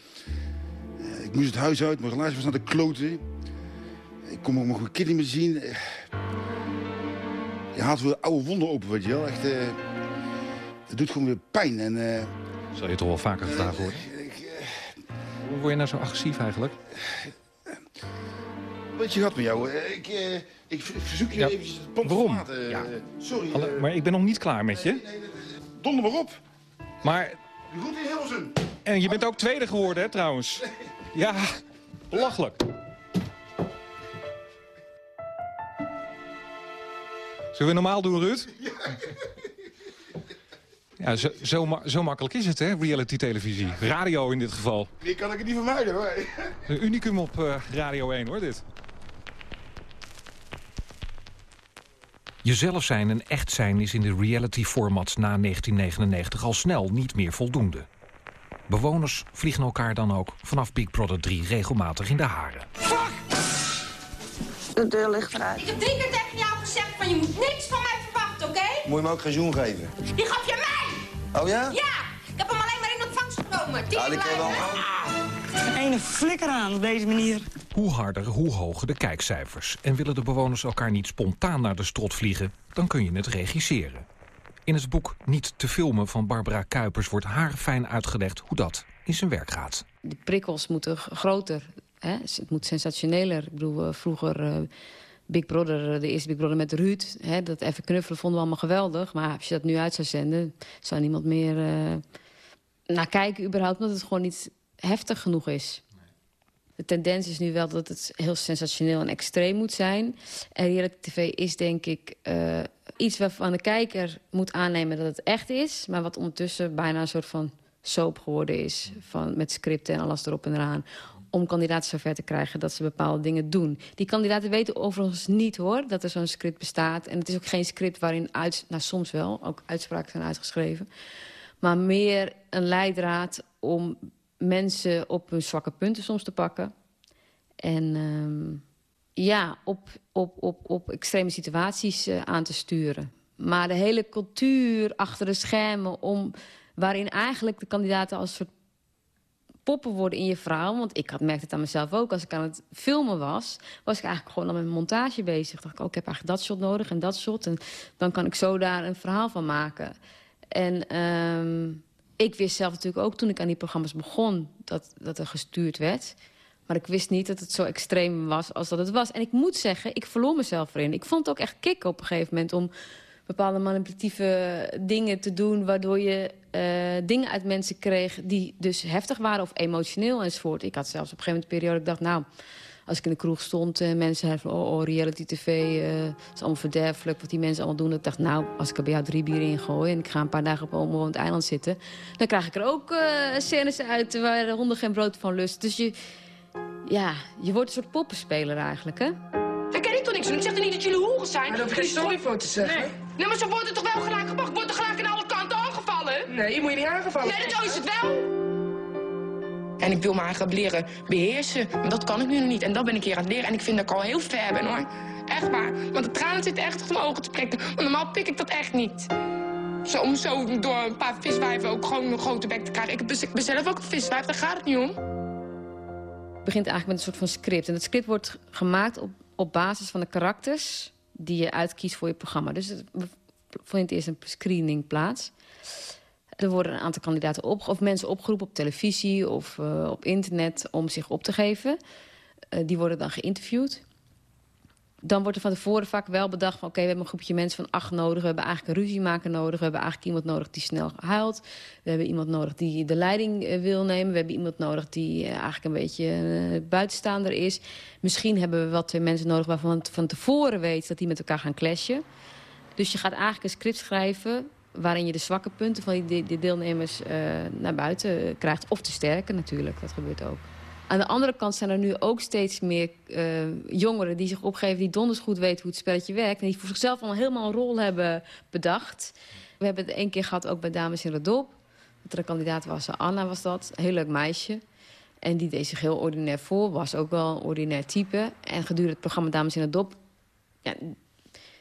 ik moest het huis uit, mijn relatie was naar de kloten. Ik kon ook mijn kind niet meer zien. Eh, Je haalt weer oude wonden open, weet je wel. Echt, eh, het doet gewoon weer pijn. En, eh, Zal je toch wel vaker gevraagd worden? Hoe word je nou zo agressief eigenlijk? wat je gehad met jou? Eh, Ik, eh, ik ver- verzoek je Ja, eventjes het pand te waarom? verlaten. Ja. Eh, Sorry. Alle- eh, maar ik ben nog niet klaar met je. Donder maar op. Maar... Je goed in Hilversum. En je bent ook tweede geworden, hè, trouwens. Ja, belachelijk. Zullen we normaal doen, Ruud? Ja, zo, zo, ma- zo makkelijk is het, hè, reality-televisie. Radio in dit geval. Meer kan ik het niet vermijden, hoor. Een unicum op eh, Radio 1, hoor, dit. Jezelf zijn en echt zijn is in de reality-formats na 1999 al snel niet meer voldoende. Bewoners vliegen elkaar dan ook vanaf Big Brother 3 regelmatig in de haren. De deur ligt eruit. Ik heb drie keer tegen jou gezegd van je moet niks van mij verwachten, oké? Moet je me ook geen zoen geven? Die gaf je mij! Oh ja? Ja! Ik heb hem alleen maar in ontvangst genomen. Ja, die ken je wel. Geen ene flikker aan op deze manier. Hoe harder, hoe hoger de kijkcijfers. En willen de bewoners elkaar niet spontaan naar de strot vliegen... dan kun je het regisseren. In het boek Niet te filmen van Barbara Kuipers... wordt haar fijn uitgelegd hoe dat in zijn werk gaat. De prikkels moeten groter. Hè? Het moet sensationeler. Ik bedoel, vroeger eh, Big Brother, eh, de eerste Big Brother met Ruud. Hè? Dat even knuffelen vonden we allemaal geweldig. Maar als je dat nu uit zou zenden, zou niemand meer eh, naar kijken überhaupt. Omdat het gewoon niet heftig genoeg is. De tendens is nu wel dat het heel sensationeel en extreem moet zijn. En reality tv is denk ik eh, iets waarvan de kijker moet aannemen dat het echt is. Maar wat ondertussen bijna een soort van soap geworden is. Van, met scripten en alles erop en eraan. Om kandidaten zover te krijgen dat ze bepaalde dingen doen. Die kandidaten weten overigens niet hoor dat er zo'n script bestaat. En het is ook geen script waarin uit, nou, soms wel ook uitspraken zijn uitgeschreven. Maar meer een leidraad om mensen op hun zwakke punten soms te pakken. En ehm, ja, op, op, op, op extreme situaties eh, aan te sturen. Maar de hele cultuur achter de schermen... Om, waarin eigenlijk de kandidaten als soort poppen worden in je verhaal. Want ik had, merkte het aan mezelf ook. Als ik aan het filmen was, was ik eigenlijk gewoon met mijn montage bezig. dacht ik, oh, ik heb eigenlijk dat shot nodig en dat shot. En dan kan ik zo daar een verhaal van maken. En ehm, ik wist zelf natuurlijk ook toen ik aan die programma's begon... dat, dat er gestuurd werd... Maar ik wist niet dat het zo extreem was als dat het was. En ik moet zeggen, ik verloor mezelf erin. Ik vond het ook echt kick op een gegeven moment... om bepaalde manipulatieve dingen te doen... waardoor je eh, dingen uit mensen kreeg die dus heftig waren... of emotioneel enzovoort. Ik had zelfs op een gegeven moment een periode... ik dacht, nou, als ik in de kroeg stond en mensen zeiden van... oh, oh reality tv eh, is allemaal verderfelijk, wat die mensen allemaal doen. Ik dacht, nou, als ik er bij jou drie bier in gooi... en ik ga een paar dagen op een onbewoond eiland zitten... dan krijg ik er ook eh, scènes uit waar de honden geen brood van lust. Dus je, ja, je wordt een soort poppenspeler eigenlijk, hè? Daar ken ik toch niks van. Ik zeg toch niet dat jullie hoeren zijn? Maar daar hoef je geen sorry voor te zeggen. Nee. nee, maar zo wordt het toch wel gelijk gebracht? Ik word toch gelijk aan alle kanten aangevallen? Nee, je moet je niet aangevallen. Nee, dat is het wel. En ik wil me eigenlijk leren beheersen. Maar dat kan ik nu nog niet. En dat ben ik hier aan het leren. En ik vind dat ik al heel ver ben, hoor. Echt waar. Want de tranen zitten echt op mijn ogen te prikken. Want normaal pik ik dat echt niet. Zo, om zo door een paar viswijven ook gewoon een grote bek te krijgen. Ik ben, ik ben zelf ook een viswijf, daar gaat het niet om. Het begint eigenlijk met een soort van script. En dat script wordt gemaakt op, op basis van de karakters... die je uitkiest voor je programma. Dus het vindt eerst een screening plaats. Er worden een aantal kandidaten op, of mensen opgeroepen op televisie of uh, op internet om zich op te geven. Uh, die worden dan geïnterviewd. Dan wordt er van tevoren vaak wel bedacht van... oké, we hebben een groepje mensen van acht nodig. We hebben eigenlijk een ruziemaker nodig. We hebben eigenlijk iemand nodig die snel huilt. We hebben iemand nodig die de leiding uh, wil nemen. We hebben iemand nodig die eigenlijk een beetje buitenstaander is. Misschien hebben we wel twee mensen nodig waarvan van tevoren weet... dat die met elkaar gaan clashen. Dus je gaat eigenlijk een script schrijven waarin je de zwakke punten van die, deelnemers naar buiten krijgt. Of te sterken natuurlijk, dat gebeurt ook. Aan de andere kant zijn er nu ook steeds meer uh, jongeren die zich opgeven... die donders goed weten hoe het spelletje werkt... en die voor zichzelf al helemaal een rol hebben bedacht. We hebben het één keer gehad ook bij Dames in Redop. Dat er een kandidaat was, Anna was dat, een heel leuk meisje. En die deed zich heel ordinair voor, was ook wel een ordinair type. En gedurende het programma Dames in Redop... Ja,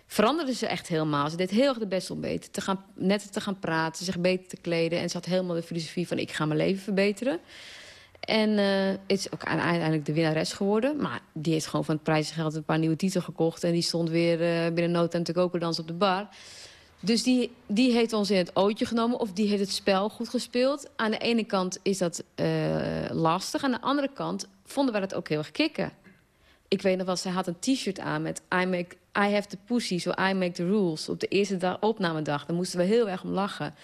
veranderde ze echt helemaal. Ze deed heel erg de best om beter te gaan, netter te gaan praten, zich beter te kleden. En ze had helemaal de filosofie van ik ga mijn leven verbeteren. En uh, is ook uiteindelijk de winnares geworden. Maar die heeft gewoon van het prijzengeld een paar nieuwe titels gekocht. En die stond weer uh, binnen no time te koken dans op de bar. Dus die, die heeft ons in het ootje genomen. Of die heeft het spel goed gespeeld. Aan de ene kant is dat uh, lastig. Aan de andere kant vonden wij dat ook heel erg kicken. Ik weet nog wel, zij had een t-shirt aan met I, make, I have the pussy, so I make the rules. Op de eerste dag, opnamedag. Daar moesten we heel erg om lachen.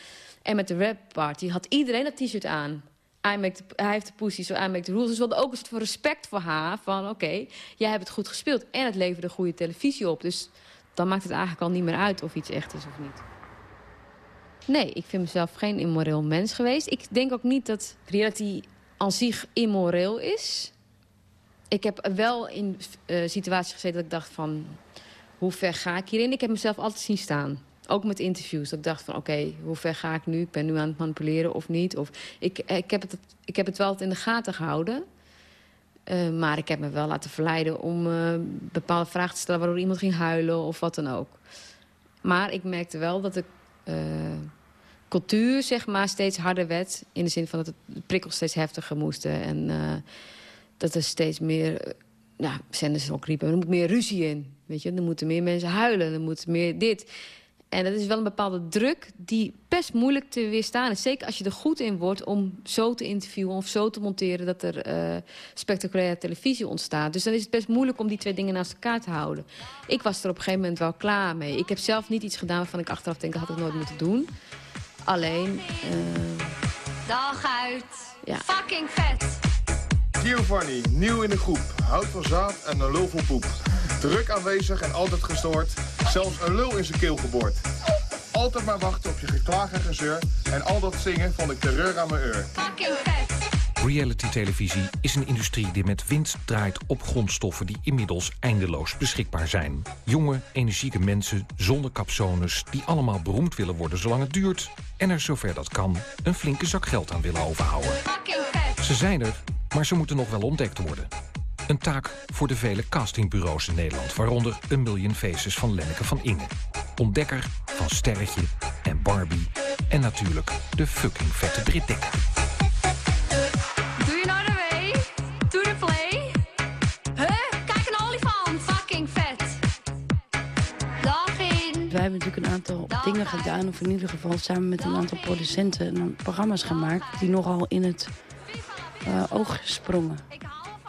En met de rap party had iedereen dat t-shirt aan. Hij heeft de pussy, so I make the rules. Dus we hadden ook een soort respect voor haar. Van oké, jij hebt het goed gespeeld. En het leverde goede televisie op. Dus dan maakt het eigenlijk al niet meer uit of iets echt is of niet. Nee, ik vind mezelf geen immoreel mens geweest. Ik denk ook niet dat reality aan zich immoreel is. Ik heb wel in uh, situaties gezeten dat ik dacht van... hoe ver ga ik hierin? Ik heb mezelf altijd zien staan. Ook met interviews. Dat ik dacht van oké, hoe ver ga ik nu? Ik ben nu aan het manipuleren of niet. Of, ik, ik, heb het, ik heb het wel in de gaten gehouden. Uh, maar ik heb me wel laten verleiden om uh, bepaalde vragen te stellen... waardoor iemand ging huilen of wat dan ook. Maar ik merkte wel dat de uh, cultuur zeg maar, steeds harder werd. In de zin van dat de prikkels steeds heftiger moesten. En dat er steeds meer... Ja, zenders ook riepen, er moet meer ruzie in. Weet je? Er moeten meer mensen huilen, er moet meer dit... En dat is wel een bepaalde druk die best moeilijk te weerstaan is. Zeker als je er goed in wordt om zo te interviewen of zo te monteren... dat er uh, spectaculaire televisie ontstaat. Dus dan is het best moeilijk om die twee dingen naast elkaar te houden. Ik was er op een gegeven moment wel klaar mee. Ik heb zelf niet iets gedaan waarvan ik achteraf denk... dat had ik nooit moeten doen. Alleen... Uh... Dag uit. Ja. Fucking vet. Giovanni, nieuw in de groep. Houdt van zaad en een lul van poep. Druk aanwezig en altijd gestoord. Zelfs een lul in zijn keel geboord. Altijd maar wachten op je geklaag en gezeur. En al dat zingen vond ik terreur aan mijn eur. Reality-televisie is een industrie die met winst draait op grondstoffen die inmiddels eindeloos beschikbaar zijn. Jonge, energieke mensen zonder capsones die allemaal beroemd willen worden zolang het duurt. En er zover dat kan een flinke zak geld aan willen overhouden. Ze zijn er, maar ze moeten nog wel ontdekt worden. Een taak voor de vele castingbureaus in Nederland... waaronder een Million Faces van Lenneke van Inge. Ontdekker van Sterretje en Barbie. En natuurlijk de fucking vette Brit Dekker. Doe je nou de way? Doe de play? Huh? Kijk een olifant. Fucking vet. Dag in. Wij hebben natuurlijk een aantal dingen gedaan... of in ieder geval samen met een aantal producenten... programma's gemaakt die nogal in het uh, oog sprongen.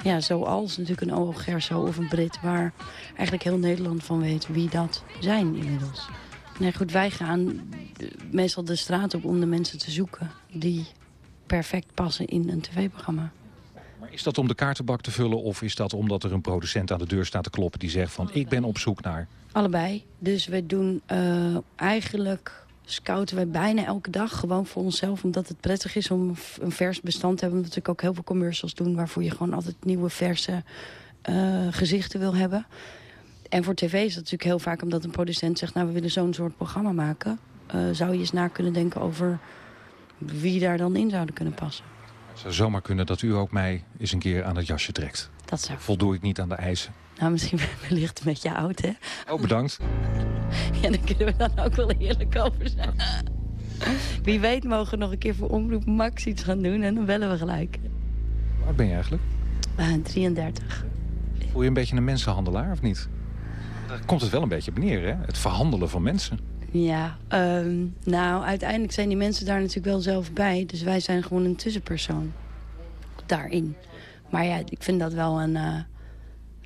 Ja, zoals natuurlijk een Gerso of een Brit... waar eigenlijk heel Nederland van weet wie dat zijn inmiddels. Nee, goed, wij gaan meestal de straat op om de mensen te zoeken... die perfect passen in een tv-programma. Maar is dat om de kaartenbak te vullen of is dat omdat er een producent aan de deur staat te kloppen... die zegt van ik ben op zoek naar... Allebei. Dus we doen uh, eigenlijk scouten wij bijna elke dag. Gewoon voor onszelf, omdat het prettig is om een vers bestand te hebben. Omdat we ook heel veel commercials doen... waarvoor je gewoon altijd nieuwe, verse uh, gezichten wil hebben. En voor tv is dat natuurlijk heel vaak omdat een producent zegt... nou, we willen zo'n soort programma maken. Uh, zou je eens na kunnen denken over wie daar dan in zouden kunnen passen. Het zou zomaar kunnen dat u ook mij eens een keer aan het jasje trekt. Dat zou. Voldoe ik niet aan de eisen. Nou, misschien wellicht een beetje oud, hè? Oh, bedankt. ja, daar kunnen we dan ook wel eerlijk over zijn. Wie weet mogen we nog een keer voor Omroep Max iets gaan doen... en dan bellen we gelijk. Waar ben je eigenlijk? Uh, 33. Voel je een beetje een mensenhandelaar, of niet? Daar komt het wel een beetje op neer, hè? Het verhandelen van mensen. Ja, um, nou, uiteindelijk zijn die mensen daar natuurlijk wel zelf bij. Dus wij zijn gewoon een tussenpersoon daarin. Maar ja, ik vind dat wel een... Uh,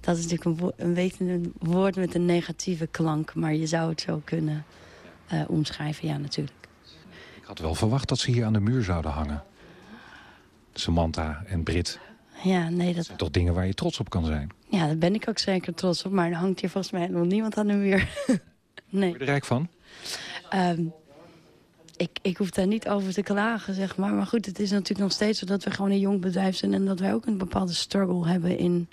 dat is natuurlijk een, een, woord met een negatieve klank. Maar je zou het zo kunnen uh, omschrijven, ja, natuurlijk. Ik had wel verwacht dat ze hier aan de muur zouden hangen. Samantha en Brit. Ja, nee, dat... dat zijn toch dingen waar je trots op kan zijn? Ja, daar ben ik ook zeker trots op. Maar er hangt hier volgens mij nog niemand aan de muur. nee. Ben je er rijk van? Um, ik, ik hoef daar niet over te klagen, zeg maar. Maar goed, het is natuurlijk nog steeds zo dat we gewoon een jong bedrijf zijn... en dat wij ook een bepaalde struggle hebben in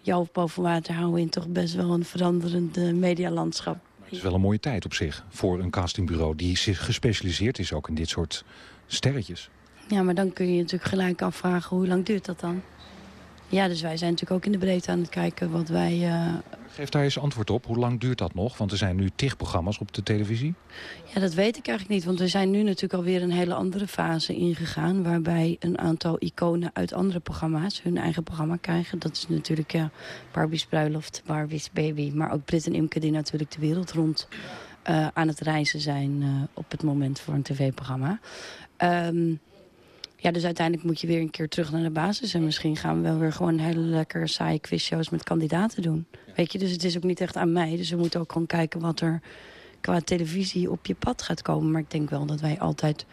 jou boven water houden... in toch best wel een veranderend medialandschap. Het is wel een mooie tijd op zich voor een castingbureau... die zich gespecialiseerd is ook in dit soort sterretjes. Ja, maar dan kun je je natuurlijk gelijk afvragen... hoe lang duurt dat dan? Ja, dus wij zijn natuurlijk ook in de breedte aan het kijken wat wij... Uh... Geef daar eens antwoord op. Hoe lang duurt dat nog? Want er zijn nu tig programma's op de televisie. Ja, dat weet ik eigenlijk niet. Want we zijn nu natuurlijk alweer een hele andere fase ingegaan... waarbij een aantal iconen uit andere programma's hun eigen programma krijgen. Dat is natuurlijk ja, Barbie's Bruiloft, Barbie's Baby... maar ook Brit en Imke die natuurlijk de wereld rond eh, aan het reizen zijn... eh, op het moment voor een tv-programma. Ehm, ja, dus uiteindelijk moet je weer een keer terug naar de basis. En misschien gaan we wel weer gewoon hele lekker saaie quizshows met kandidaten doen. Weet je, dus het is ook niet echt aan mij. Dus we moeten ook gewoon kijken wat er qua televisie op je pad gaat komen. Maar ik denk wel dat wij altijd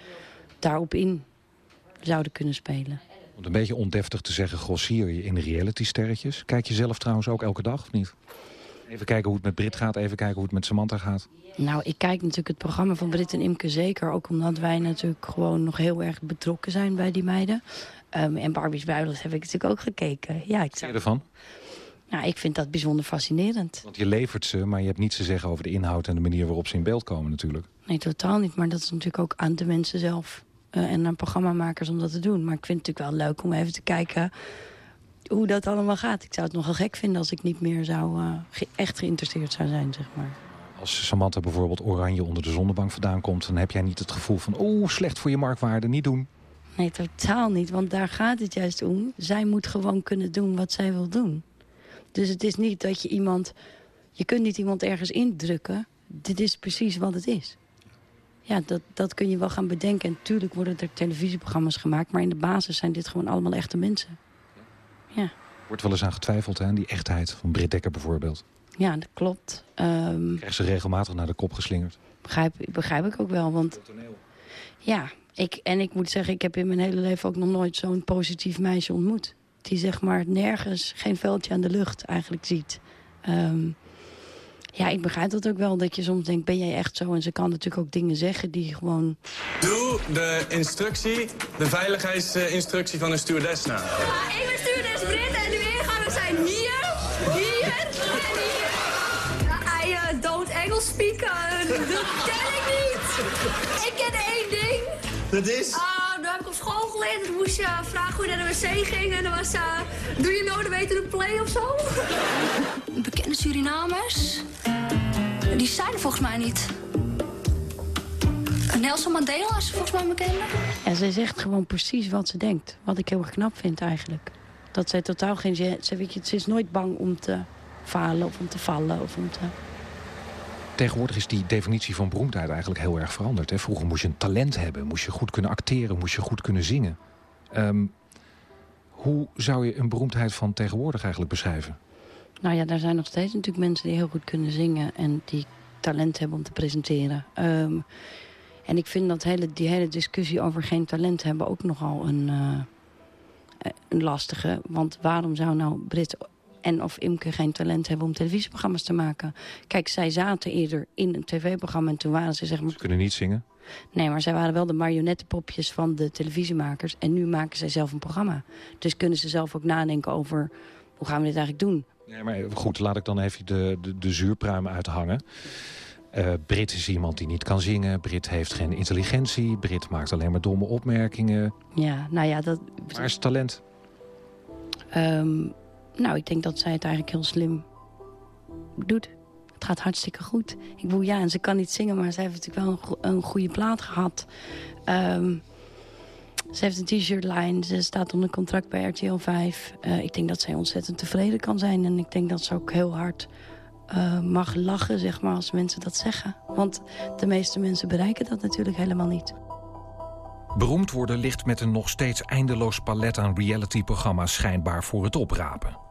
daarop in zouden kunnen spelen. Om een beetje ondeftig te zeggen, grossier je in reality-sterretjes. Kijk je zelf trouwens ook elke dag, of niet? Even kijken hoe het met Brit gaat, even kijken hoe het met Samantha gaat. Nou, ik kijk natuurlijk het programma van Brit en Imke zeker. Ook omdat wij natuurlijk gewoon nog heel erg betrokken zijn bij die meiden. Ehm, en Barbie's Bruiloft heb ik natuurlijk ook gekeken. Ja, ik, je ervan? nou, ik vind dat bijzonder fascinerend. Want je levert ze, maar je hebt niets te zeggen over de inhoud... en de manier waarop ze in beeld komen natuurlijk. Nee, totaal niet. Maar dat is natuurlijk ook aan de mensen zelf eh, en aan programmamakers om dat te doen. Maar ik vind het natuurlijk wel leuk om even te kijken hoe dat allemaal gaat. Ik zou het nogal gek vinden als ik niet meer zou, eh, ge- echt geïnteresseerd zou zijn, zeg maar. Als Samantha bijvoorbeeld oranje onder de zonnebank vandaan komt... dan heb jij niet het gevoel van, oeh, slecht voor je marktwaarde, niet doen. Nee, totaal niet. Want daar gaat het juist om. Zij moet gewoon kunnen doen wat zij wil doen. Dus het is niet dat je iemand... Je kunt niet iemand ergens indrukken. Dit is precies wat het is. Ja, dat, dat kun je wel gaan bedenken. En tuurlijk worden er televisieprogramma's gemaakt... maar in de basis zijn dit gewoon allemaal echte mensen. Ja, Wordt wel eens aan getwijfeld, hè, aan die echtheid van Britt Dekker bijvoorbeeld. ja dat klopt. Ehm, Krijgt ze regelmatig naar de kop geslingerd. begrijp, begrijp ik ook wel, want... Ja, ik, en ik moet zeggen, ik heb in mijn hele leven ook nog nooit zo'n positief meisje ontmoet. Die zeg maar nergens, geen veldje aan de lucht eigenlijk ziet. Ehm, ja, ik begrijp dat ook wel, dat je soms denkt, ben jij echt zo? En ze kan natuurlijk ook dingen zeggen die gewoon... Doe de instructie, de veiligheidsinstructie van de stewardess na. Ik speaken. Dat ken ik niet. Ik ken één ding. Dat is? Ah, dat heb ik op school geleerd. Dan moest je vragen hoe je naar de wc ging. En dan was uh, do you know the way to the play of zo. Bekende Surinamers. Die zijn er volgens mij niet. Nelson Mandela is volgens mij bekende. En zij zegt gewoon precies wat ze denkt. Wat ik heel erg knap vind eigenlijk. Dat zij totaal geen... Ze, ze, weet je, ze is nooit bang om te falen of om te vallen of om te... Tegenwoordig is die definitie van beroemdheid eigenlijk heel erg veranderd. Hè? Vroeger moest je een talent hebben, moest je goed kunnen acteren, moest je goed kunnen zingen. Ehm, hoe zou je een beroemdheid van tegenwoordig eigenlijk beschrijven? Nou ja, daar zijn nog steeds natuurlijk mensen die heel goed kunnen zingen... en die talent hebben om te presenteren. Ehm, en ik vind dat hele, die hele discussie over geen talent hebben... ook nogal een, eh, een lastige. Want waarom zou nou Brit en of Imke geen talent hebben... om televisieprogramma's te maken? Kijk, zij zaten eerder in een tv-programma... en toen waren ze zeg maar... Ze kunnen niet zingen. Nee, maar zij waren wel de marionettenpopjes van de televisiemakers. En nu maken zij zelf een programma. Dus kunnen ze zelf ook nadenken over... hoe gaan we dit eigenlijk doen? Nee, maar goed, laat ik dan even de, de, de zuurpruim uithangen. Eh Brit is iemand die niet kan zingen. Brit heeft geen intelligentie. Brit maakt alleen maar domme opmerkingen. Ja, nou ja, dat... Waar is talent? Ehm, nou, ik denk dat zij het eigenlijk heel slim doet. Het gaat hartstikke goed. Ik bedoel, ja, en ze kan niet zingen, maar ze heeft natuurlijk wel een, een goede plaat gehad. Ehm, ze heeft een t-shirtlijn, ze staat onder contract bij RTL 5. Eh, ik denk dat zij ontzettend tevreden kan zijn. En ik denk dat ze ook heel hard eh, mag lachen, zeg maar, als mensen dat zeggen. Want de meeste mensen bereiken dat natuurlijk helemaal niet. Beroemd worden ligt met een nog steeds eindeloos palet aan reality-programma's schijnbaar voor het oprapen.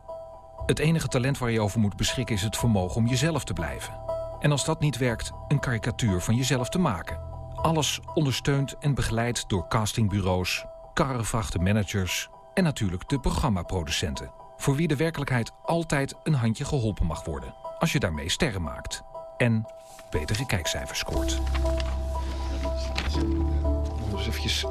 Het enige talent waar je over moet beschikken is het vermogen om jezelf te blijven. En als dat niet werkt, een karikatuur van jezelf te maken. Alles ondersteund en begeleid door castingbureaus, karrevrachte managers en natuurlijk de programmaproducenten. Voor wie de werkelijkheid altijd een handje geholpen mag worden. Als je daarmee sterren maakt. En betere kijkcijfers scoort. Eventjes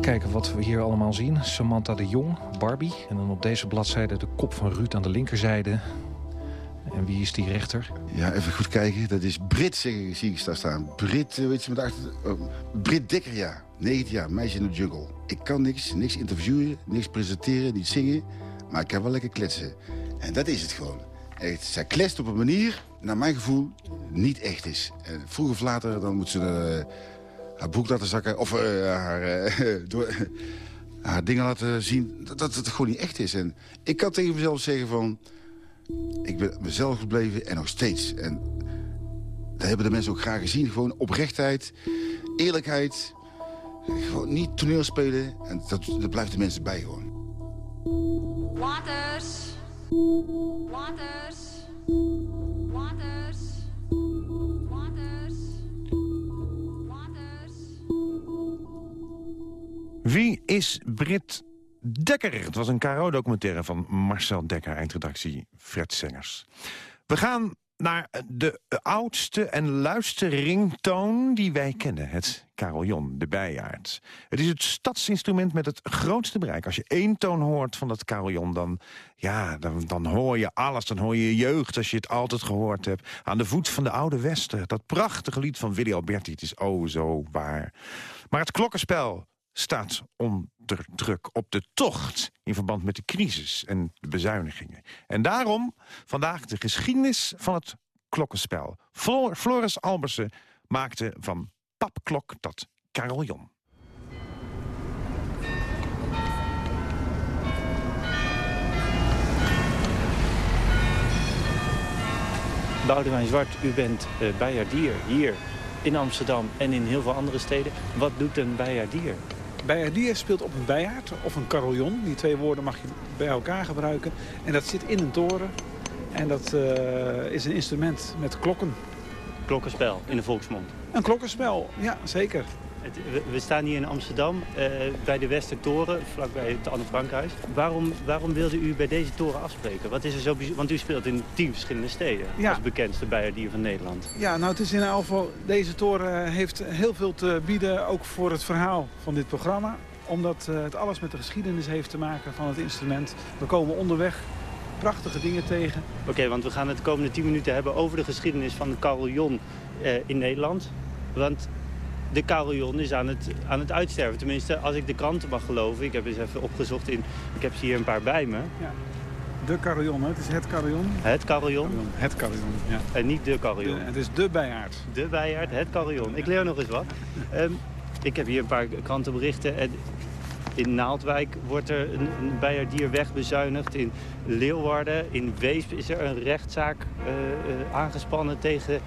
kijken wat we hier allemaal zien. Samantha de Jong, Barbie. En dan op deze bladzijde de kop van Ruud aan de linkerzijde. En wie is die rechter? Ja, even goed kijken. Dat is Brit, zie ik daar staan. Brit, eh, weet je met achter... oh, Brit Dikker, ja. 19 jaar, meisje in de jungle. Ik kan niks, niks interviewen, niks presenteren, niet zingen. Maar ik kan wel lekker kletsen. En dat is het gewoon. echt, zij klest op een manier, naar mijn gevoel, niet echt is. En vroeger of later dan moet ze eh, haar broek laten zakken... of eh, haar, eh, door, dingen laten zien, dat, dat het gewoon niet echt is. En ik kan tegen mezelf zeggen van... ik ben mezelf gebleven en nog steeds. En dat hebben de mensen ook graag gezien. Gewoon oprechtheid, eerlijkheid. Gewoon niet toneel spelen. En dat, dat blijft de mensen bij gewoon. Waters. Waters. Wie is Brit Dekker? Het was een KRO-documentaire van Marcel Dekker, eindredactie Fred Sengers. We gaan naar de oudste en luidste ringtoon die wij kennen. Het carillon, de bijaard. Het is het stadsinstrument met het grootste bereik. Als je één toon hoort van dat carillon, dan, ja, dan, dan hoor je alles. Dan hoor je je jeugd als je het altijd gehoord hebt. Aan de voet van de oude Wester. Dat prachtige lied van Willy Alberti. Het is oh zo waar. Maar het klokkenspel staat onder druk op de tocht... in verband met de crisis en de bezuinigingen. En daarom vandaag de geschiedenis van het klokkenspel. Flor Floris Albersen maakte van papklok dat carillon. Boudewijn Zwart, u bent uh, bijaardier hier in Amsterdam en in heel veel andere steden. Wat doet een bijaardier? Bijaardier speelt op een bijaard of een carillon. Die twee woorden mag je bij elkaar gebruiken. En dat zit in een toren. En dat uh, is een instrument met klokken. Klokkenspel in de volksmond. Een klokkenspel, ja, zeker. Het, we, we, staan hier in Amsterdam uh, bij de Westertoren, vlakbij het Anne Frankhuis. Waarom, waarom wilde u bij deze toren afspreken? Wat is er zo Want u speelt in tien verschillende steden ja. als bekendste bijaardier van Nederland. Ja, nou het is in geval, deze toren heeft heel veel te bieden, ook voor het verhaal van dit programma. Omdat uh, het alles met de geschiedenis heeft te maken van het instrument. We komen onderweg prachtige dingen tegen. Oké, okay, want we gaan het de komende 10 minuten hebben over de geschiedenis van de carillon uh, in Nederland. Want de carillon is aan het, aan het uitsterven. Tenminste, als ik de kranten mag geloven. Ik heb eens even opgezocht. In, ik heb ze hier een paar bij me. Ja. De carillon, hè? het is het carillon. Het carillon? Het carillon, ja. En niet de carillon. De, het is de bijaard. De bijaard, het carillon. Ik leer nog eens wat. Um, ik heb hier een paar krantenberichten. En in Naaldwijk wordt er een, een bijaardier wegbezuinigd. In Leeuwarden, in Weesp is er een rechtszaak uh, uh, aangespannen tegen...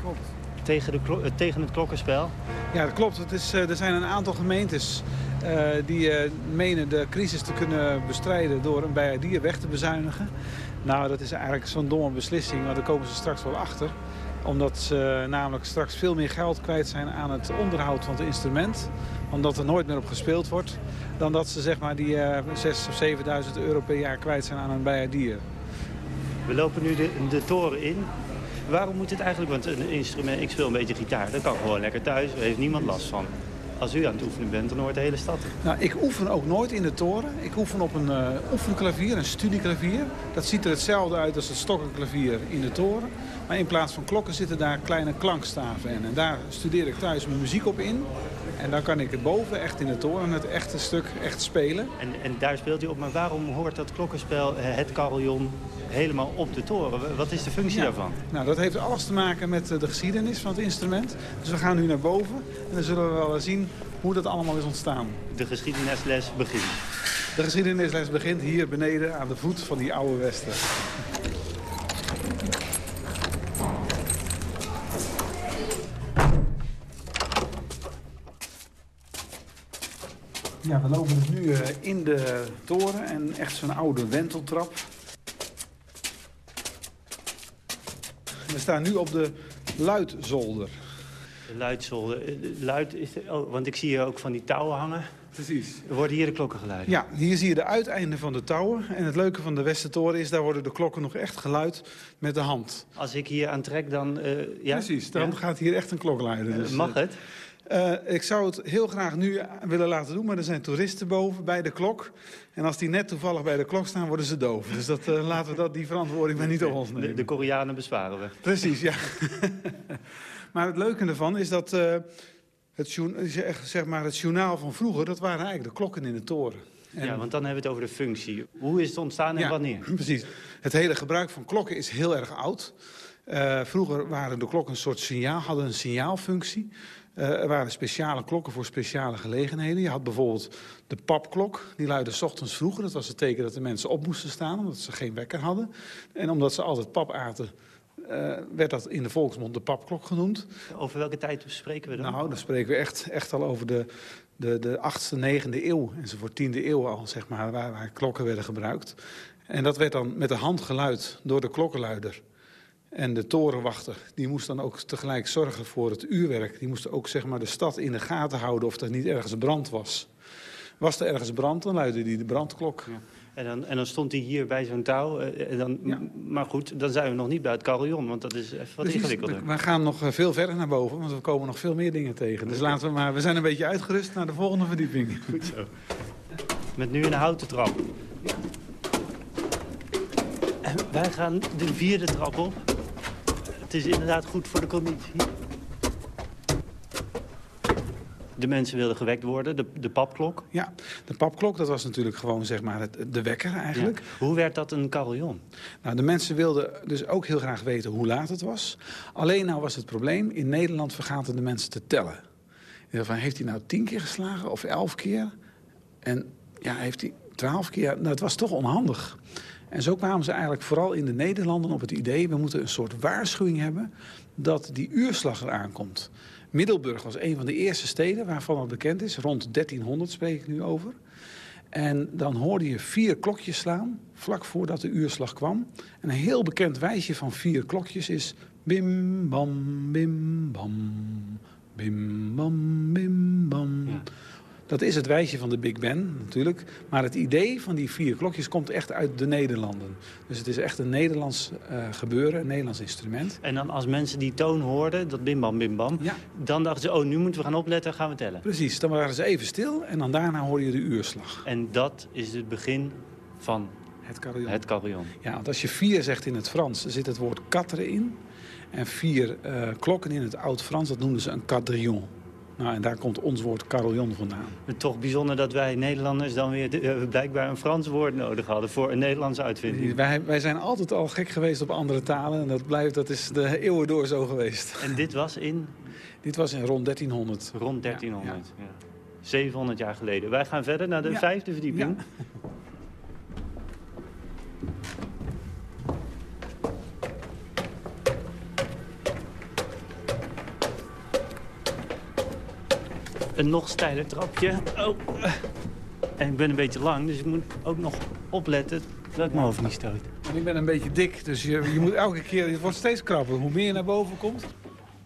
Klopt tegen, de tegen het klokkenspel? Ja, dat klopt. Het is, er zijn een aantal gemeentes uh, die uh, menen de crisis te kunnen bestrijden door een bijaardier weg te bezuinigen. Nou, dat is eigenlijk zo'n domme beslissing, maar daar komen ze straks wel achter. Omdat ze namelijk straks veel meer geld kwijt zijn aan het onderhoud van het instrument. Omdat er nooit meer op gespeeld wordt. Dan dat ze zeg maar die uh, 6.000 of 7.000 euro per jaar kwijt zijn aan een bijaardier. We lopen nu de, de toren in. Waarom moet het eigenlijk? Want een instrument, ik speel een beetje gitaar. Dat kan gewoon lekker thuis. Daar heeft niemand last van. Als u aan het oefenen bent, dan hoort de hele stad. Nou, ik oefen ook nooit in de toren. Ik oefen op een uh, oefenklavier, een studieklavier. Dat ziet er hetzelfde uit als het stokkenklavier in de toren. Maar in plaats van klokken zitten daar kleine klankstaven in. En daar studeer ik thuis mijn muziek op in. En dan kan ik het boven, echt in de toren, het echte stuk echt spelen. En, en daar speelt u op. Maar waarom hoort dat klokkenspel, het carillon, helemaal op de toren? Wat is de functie ja. daarvan? Nou, dat heeft alles te maken met de geschiedenis van het instrument. Dus we gaan nu naar boven en dan zullen we wel zien hoe dat allemaal is ontstaan. De geschiedenisles begint. De geschiedenisles begint hier beneden aan de voet van die oude Westen. Ja, we lopen dus nu uh, in de toren en echt zo'n oude wenteltrap. We staan nu op de luidzolder. De luidzolder. Luid is er, oh, want ik zie hier ook van die touwen hangen. Precies. Worden hier de klokken geluid? Ja, hier zie je de uiteinden van de touwen. En het leuke van de Westertoren is, daar worden de klokken nog echt geluid met de hand. Als ik hier aantrek, dan... Uh, ja? Precies, dan ja? gaat hier echt een klok luiden. Dus, uh, mag het? Uh, ik zou het heel graag nu willen laten doen, maar er zijn toeristen boven bij de klok. En als die net toevallig bij de klok staan, worden ze doof. Dus dat, uh, laten we dat, die verantwoording maar niet op ons nemen. De, de Koreanen bezwaren we. Precies, ja. maar het leuke ervan is dat uh, het, zeg maar het journaal van vroeger... dat waren eigenlijk de klokken in de toren. En- Ja, want dan hebben we het over de functie. Hoe is het ontstaan en Ja, wanneer? Precies. Het hele gebruik van klokken is heel erg oud. Eh, vroeger waren de klokken een soort signaal, hadden een signaalfunctie. Eh, er waren speciale klokken voor speciale gelegenheden. Je had bijvoorbeeld de papklok, die luidde 's ochtends vroeg. Dat was het teken dat de mensen op moesten staan, omdat ze geen wekker hadden. En omdat ze altijd pap aten, eh, werd dat in de volksmond de papklok genoemd. Over welke tijd spreken we dan? Nou, dan spreken we echt, echt al over de, de, de 8e, 9e eeuw enzovoort, 10e eeuw al, zeg maar, waar, waar klokken werden gebruikt. En dat werd dan met de hand geluid door de klokkenluider. En de torenwachter, die moest dan ook tegelijk zorgen voor het uurwerk. Die moest ook zeg maar, de stad in de gaten houden of er niet ergens brand was. Was er ergens brand, dan luidde die de brandklok. En dan, en dan stond hij hier bij zo'n touw. eh, en dan, Maar goed, dan zijn we nog niet bij het carillon, want dat is even wat Precies. ingewikkelder. We, gaan nog eh, veel verder naar boven, want we komen nog veel meer dingen tegen. Dus laten we maar, we zijn een beetje uitgerust naar de volgende verdieping. Goed zo. Met nu een houten trap. En wij gaan de vierde trap op. Het is inderdaad goed voor de conditie. De mensen wilden gewekt worden, de, de papklok. Ja, de papklok, dat was natuurlijk gewoon zeg maar het, de wekker eigenlijk. Ja. Hoe werd dat een carillon? Nou, de mensen wilden dus ook heel graag weten hoe laat het was. Alleen nou was het probleem, in Nederland vergaten de mensen te tellen. Van, heeft hij nou tien keer geslagen of elf keer? En ja, heeft hij twaalf keer? Nou, het was toch onhandig. En zo kwamen ze eigenlijk vooral in de Nederlanden op het idee... we moeten een soort waarschuwing hebben dat die uurslag eraan komt. Middelburg was een van de eerste steden waarvan het bekend is. Rond 1300 spreek ik nu over. En dan hoorde je vier klokjes slaan, vlak voordat de uurslag kwam. En een heel bekend wijsje van vier klokjes is... Bim, bam, bim, bam, bim, bam, bim, bam. Dat is het wijsje van de Big Ben, natuurlijk. Maar het idee van die vier klokjes komt echt uit de Nederlanden. Dus het is echt een Nederlands eh, gebeuren, een Nederlands instrument. En dan als mensen die toon hoorden, dat bim bam bim bam... dan dachten ze, oh, nu moeten we gaan opletten, gaan we tellen. Precies, dan waren ze even stil en dan daarna hoor je de uurslag. En dat is het begin van het carillon. Het carillon. Ja, want als je vier zegt in het Frans, zit het woord quatre in. En vier eh, klokken in het oud-Frans, dat noemden ze een quadrillon. Nou, en daar komt ons woord carillon vandaan. Toch bijzonder dat wij Nederlanders dan weer eh, blijkbaar een Frans woord nodig hadden... voor een Nederlandse uitvinding. Wij, wij zijn altijd al gek geweest op andere talen. En dat, blijft, dat is de eeuwen door zo geweest. En dit was in? Dit was in rond 1300. Rond 1300, ja. 700 jaar geleden. Wij gaan verder naar de Ja. vijfde verdieping. Een nog steiler trapje. Oh. En ik ben een beetje lang, dus ik moet ook nog opletten dat ik mijn hoofd niet stoot. En ik ben een beetje dik, dus je, je moet elke keer... Het wordt steeds krapper. Hoe meer je naar boven komt...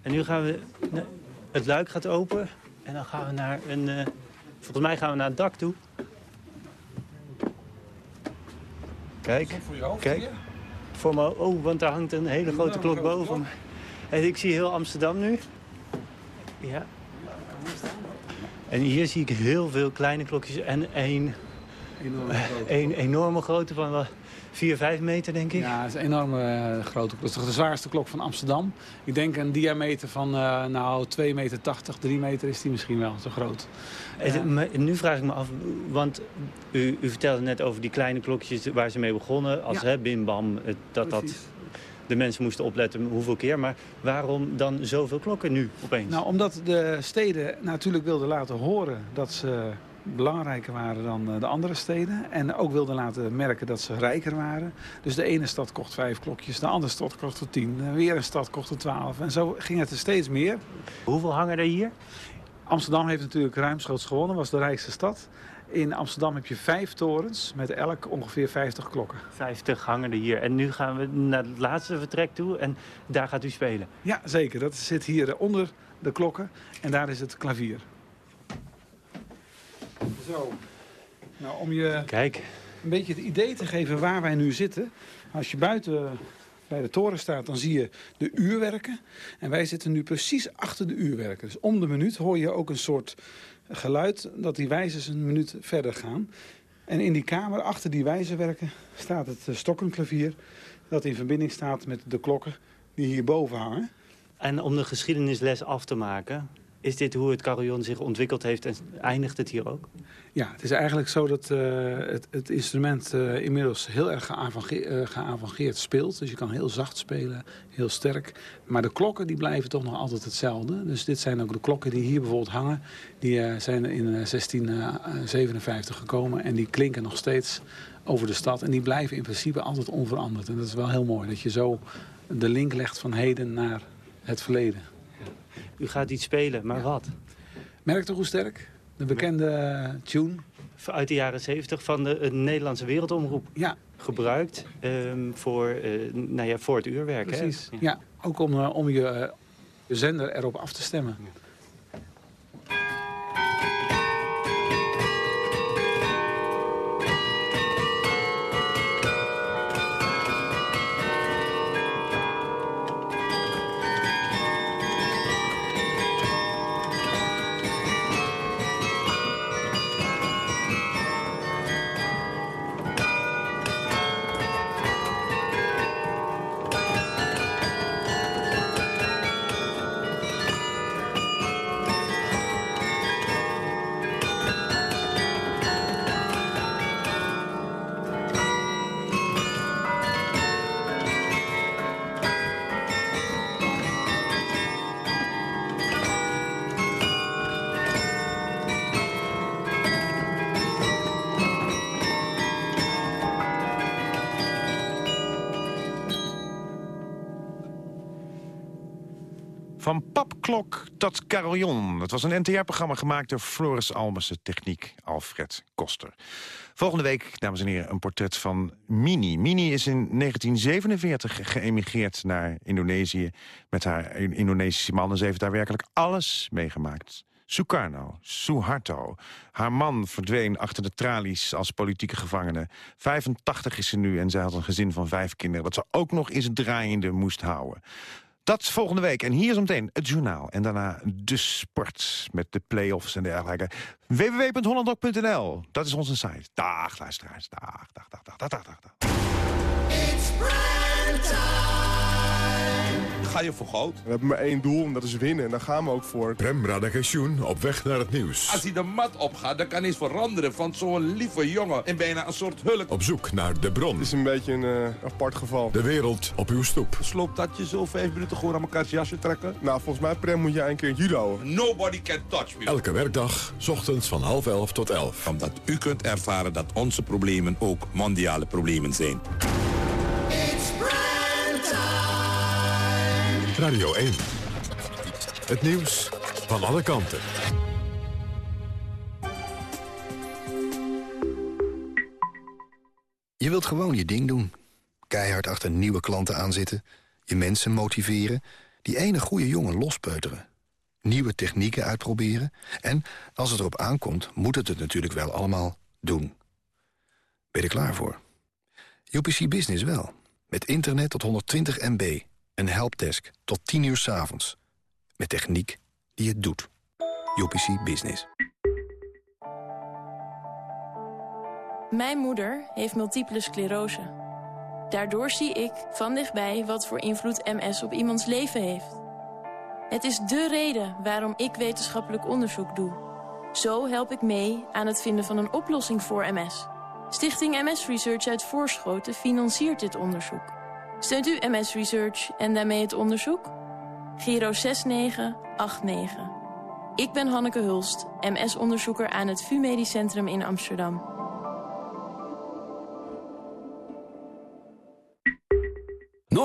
En nu gaan we... Het luik gaat open en dan gaan we naar een... eh, volgens mij gaan we naar het dak toe. Kijk, voor je hoofd kijk. hier. Voor me, oh, want daar hangt een hele grote klok boven. En ik zie heel Amsterdam nu. Ja. En hier zie ik heel veel kleine klokjes en één Enorme eh, grote één enorme grote van wel 4, 5 meter, denk ik. Ja, het is een enorme eh, grote klok. Dat is toch de zwaarste klok van Amsterdam. Ik denk een diameter van eh, nou 2 meter 80, 3 meter is die misschien wel zo groot. En Ja. nu vraag ik me af, want u, u vertelde net over die kleine klokjes waar ze mee begonnen. Als Ja. hè, bim bam, dat, dat. De mensen moesten opletten hoeveel keer. Maar waarom dan zoveel klokken nu opeens? Nou, omdat de steden natuurlijk wilden laten horen dat ze belangrijker waren dan eh, de andere steden. En ook wilden laten merken dat ze rijker waren. Dus de ene stad kocht vijf klokjes, de andere stad kocht er tien. en Weer een stad kocht er twaalf. En zo ging het er steeds meer. Hoeveel hangen er hier? Amsterdam heeft natuurlijk ruimschoots gewonnen, was de rijkste stad. In Amsterdam heb je vijf torens met elk ongeveer 50 klokken. 50 hangen er hier. En nu gaan we naar het laatste vertrek toe en daar gaat u spelen. Ja, zeker. Dat zit hier onder de klokken en daar is het klavier. Zo. Nou, om je Kijk. een beetje het idee te geven waar wij nu zitten. Als je buiten bij de toren staat, dan zie je de uurwerken. En wij zitten nu precies achter de uurwerken. Dus om de minuut hoor je ook een soort geluid dat die wijzers een minuut verder gaan. En in die kamer, achter die wijzerwerken, staat het eh, stokkenklavier... dat in verbinding staat met de klokken die hierboven hangen. En om de geschiedenisles af te maken... Is dit hoe het carillon zich ontwikkeld heeft en eindigt het hier ook? Ja, het is eigenlijk zo dat uh, het, het, instrument uh, inmiddels heel erg geavangeerd, geavangeerd speelt. Dus je kan heel zacht spelen, heel sterk. Maar de klokken die blijven toch nog altijd hetzelfde. Dus dit zijn ook de klokken die hier bijvoorbeeld hangen. Die zijn in 1657 gekomen en die klinken nog steeds over de stad. En die blijven in principe altijd onveranderd. En dat is wel heel mooi, dat je zo de link legt van heden naar het verleden. U gaat iets spelen, maar wat? Merk toch hoe sterk? De bekende tune. Uit de jaren 70 van de, Nederlandse Wereldomroep. Ja. Gebruikt um, voor, uh, nou ja, voor het uurwerk. Precies. Hè? Ja. ook om, uh, om je, uh, je zender erop af te stemmen. Ja. Papklok tot Carillon. Het was een NTR-programma gemaakt door Floris Almersen, techniek Alfred Koster. Volgende week, dames en heren, een portret van Mini. Mini is in 1947 geëmigreerd naar Indonesië met haar Indonesische man. En ze heeft daar werkelijk alles meegemaakt. Sukarno, Suharto. Haar man verdween achter de tralies als politieke gevangene. 85 is ze nu en zij had een gezin van vijf kinderen... wat ze ook nog eens draaiende moest houden. Dat volgende week. En hier is meteen het journaal. En daarna de sport met de play-offs en dergelijke. www.hollandok.nl. Dat is onze site. Dag, luisteraars. Dag, dag, dag, dag, dag, dag, dag. Ga je voor goud? We hebben maar één doel en dat is winnen. En daar gaan we ook voor. Prem Radagensjoen op weg naar het nieuws. Als hij de mat opgaat, dan kan hij veranderen van zo'n lieve jongen... in bijna een soort hulk. Op zoek naar de bron. Het is een beetje een uh, apart geval. De wereld op uw stoep. Sloopt dat je zo vijf minuten gewoon aan elkaar jasje trekken? Nou, volgens mij, Prem, moet jij een keer judo. Nobody can touch me. Elke werkdag, ochtends van half elf tot elf. Omdat u kunt ervaren dat onze problemen ook mondiale problemen zijn. Radio 1. Het nieuws van alle kanten. Je wilt gewoon je ding doen. Keihard achter nieuwe klanten aanzitten. Je mensen motiveren. Die ene goede jongen lospeuteren. Nieuwe technieken uitproberen. En als het erop aankomt, moet het het natuurlijk wel allemaal doen. Ben je er klaar voor? UPC Business wel. Met internet tot 120 MB een helpdesk tot 10 uur s avonds. Met techniek die het doet. UPC Business. Mijn moeder heeft multiple sclerose. Daardoor zie ik van dichtbij wat voor invloed MS op iemands leven heeft. Het is dé reden waarom ik wetenschappelijk onderzoek doe. Zo help ik mee aan het vinden van een oplossing voor MS. Stichting MS Research uit Voorschoten financiert dit onderzoek. Steunt u MS Research en daarmee het onderzoek? Giro 6989. Ik ben Hanneke Hulst, MS-onderzoeker aan het VU Medisch Centrum in Amsterdam.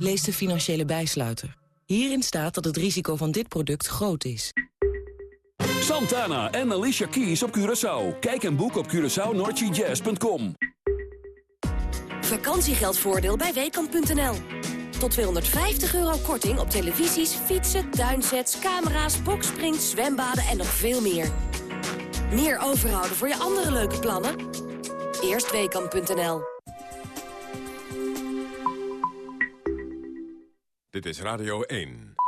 Lees de financiële bijsluiter. Hierin staat dat het risico van dit product groot is. Santana en Alicia Keys op Curaçao. Kijk en boek op CuraçaoNordGJazz.com. Vakantiegeldvoordeel bij Weekamp.nl. Tot 250 euro korting op televisies, fietsen, tuinsets, camera's, boksprings, zwembaden en nog veel meer. Meer overhouden voor je andere leuke plannen? Eerst Dit is Radio 1.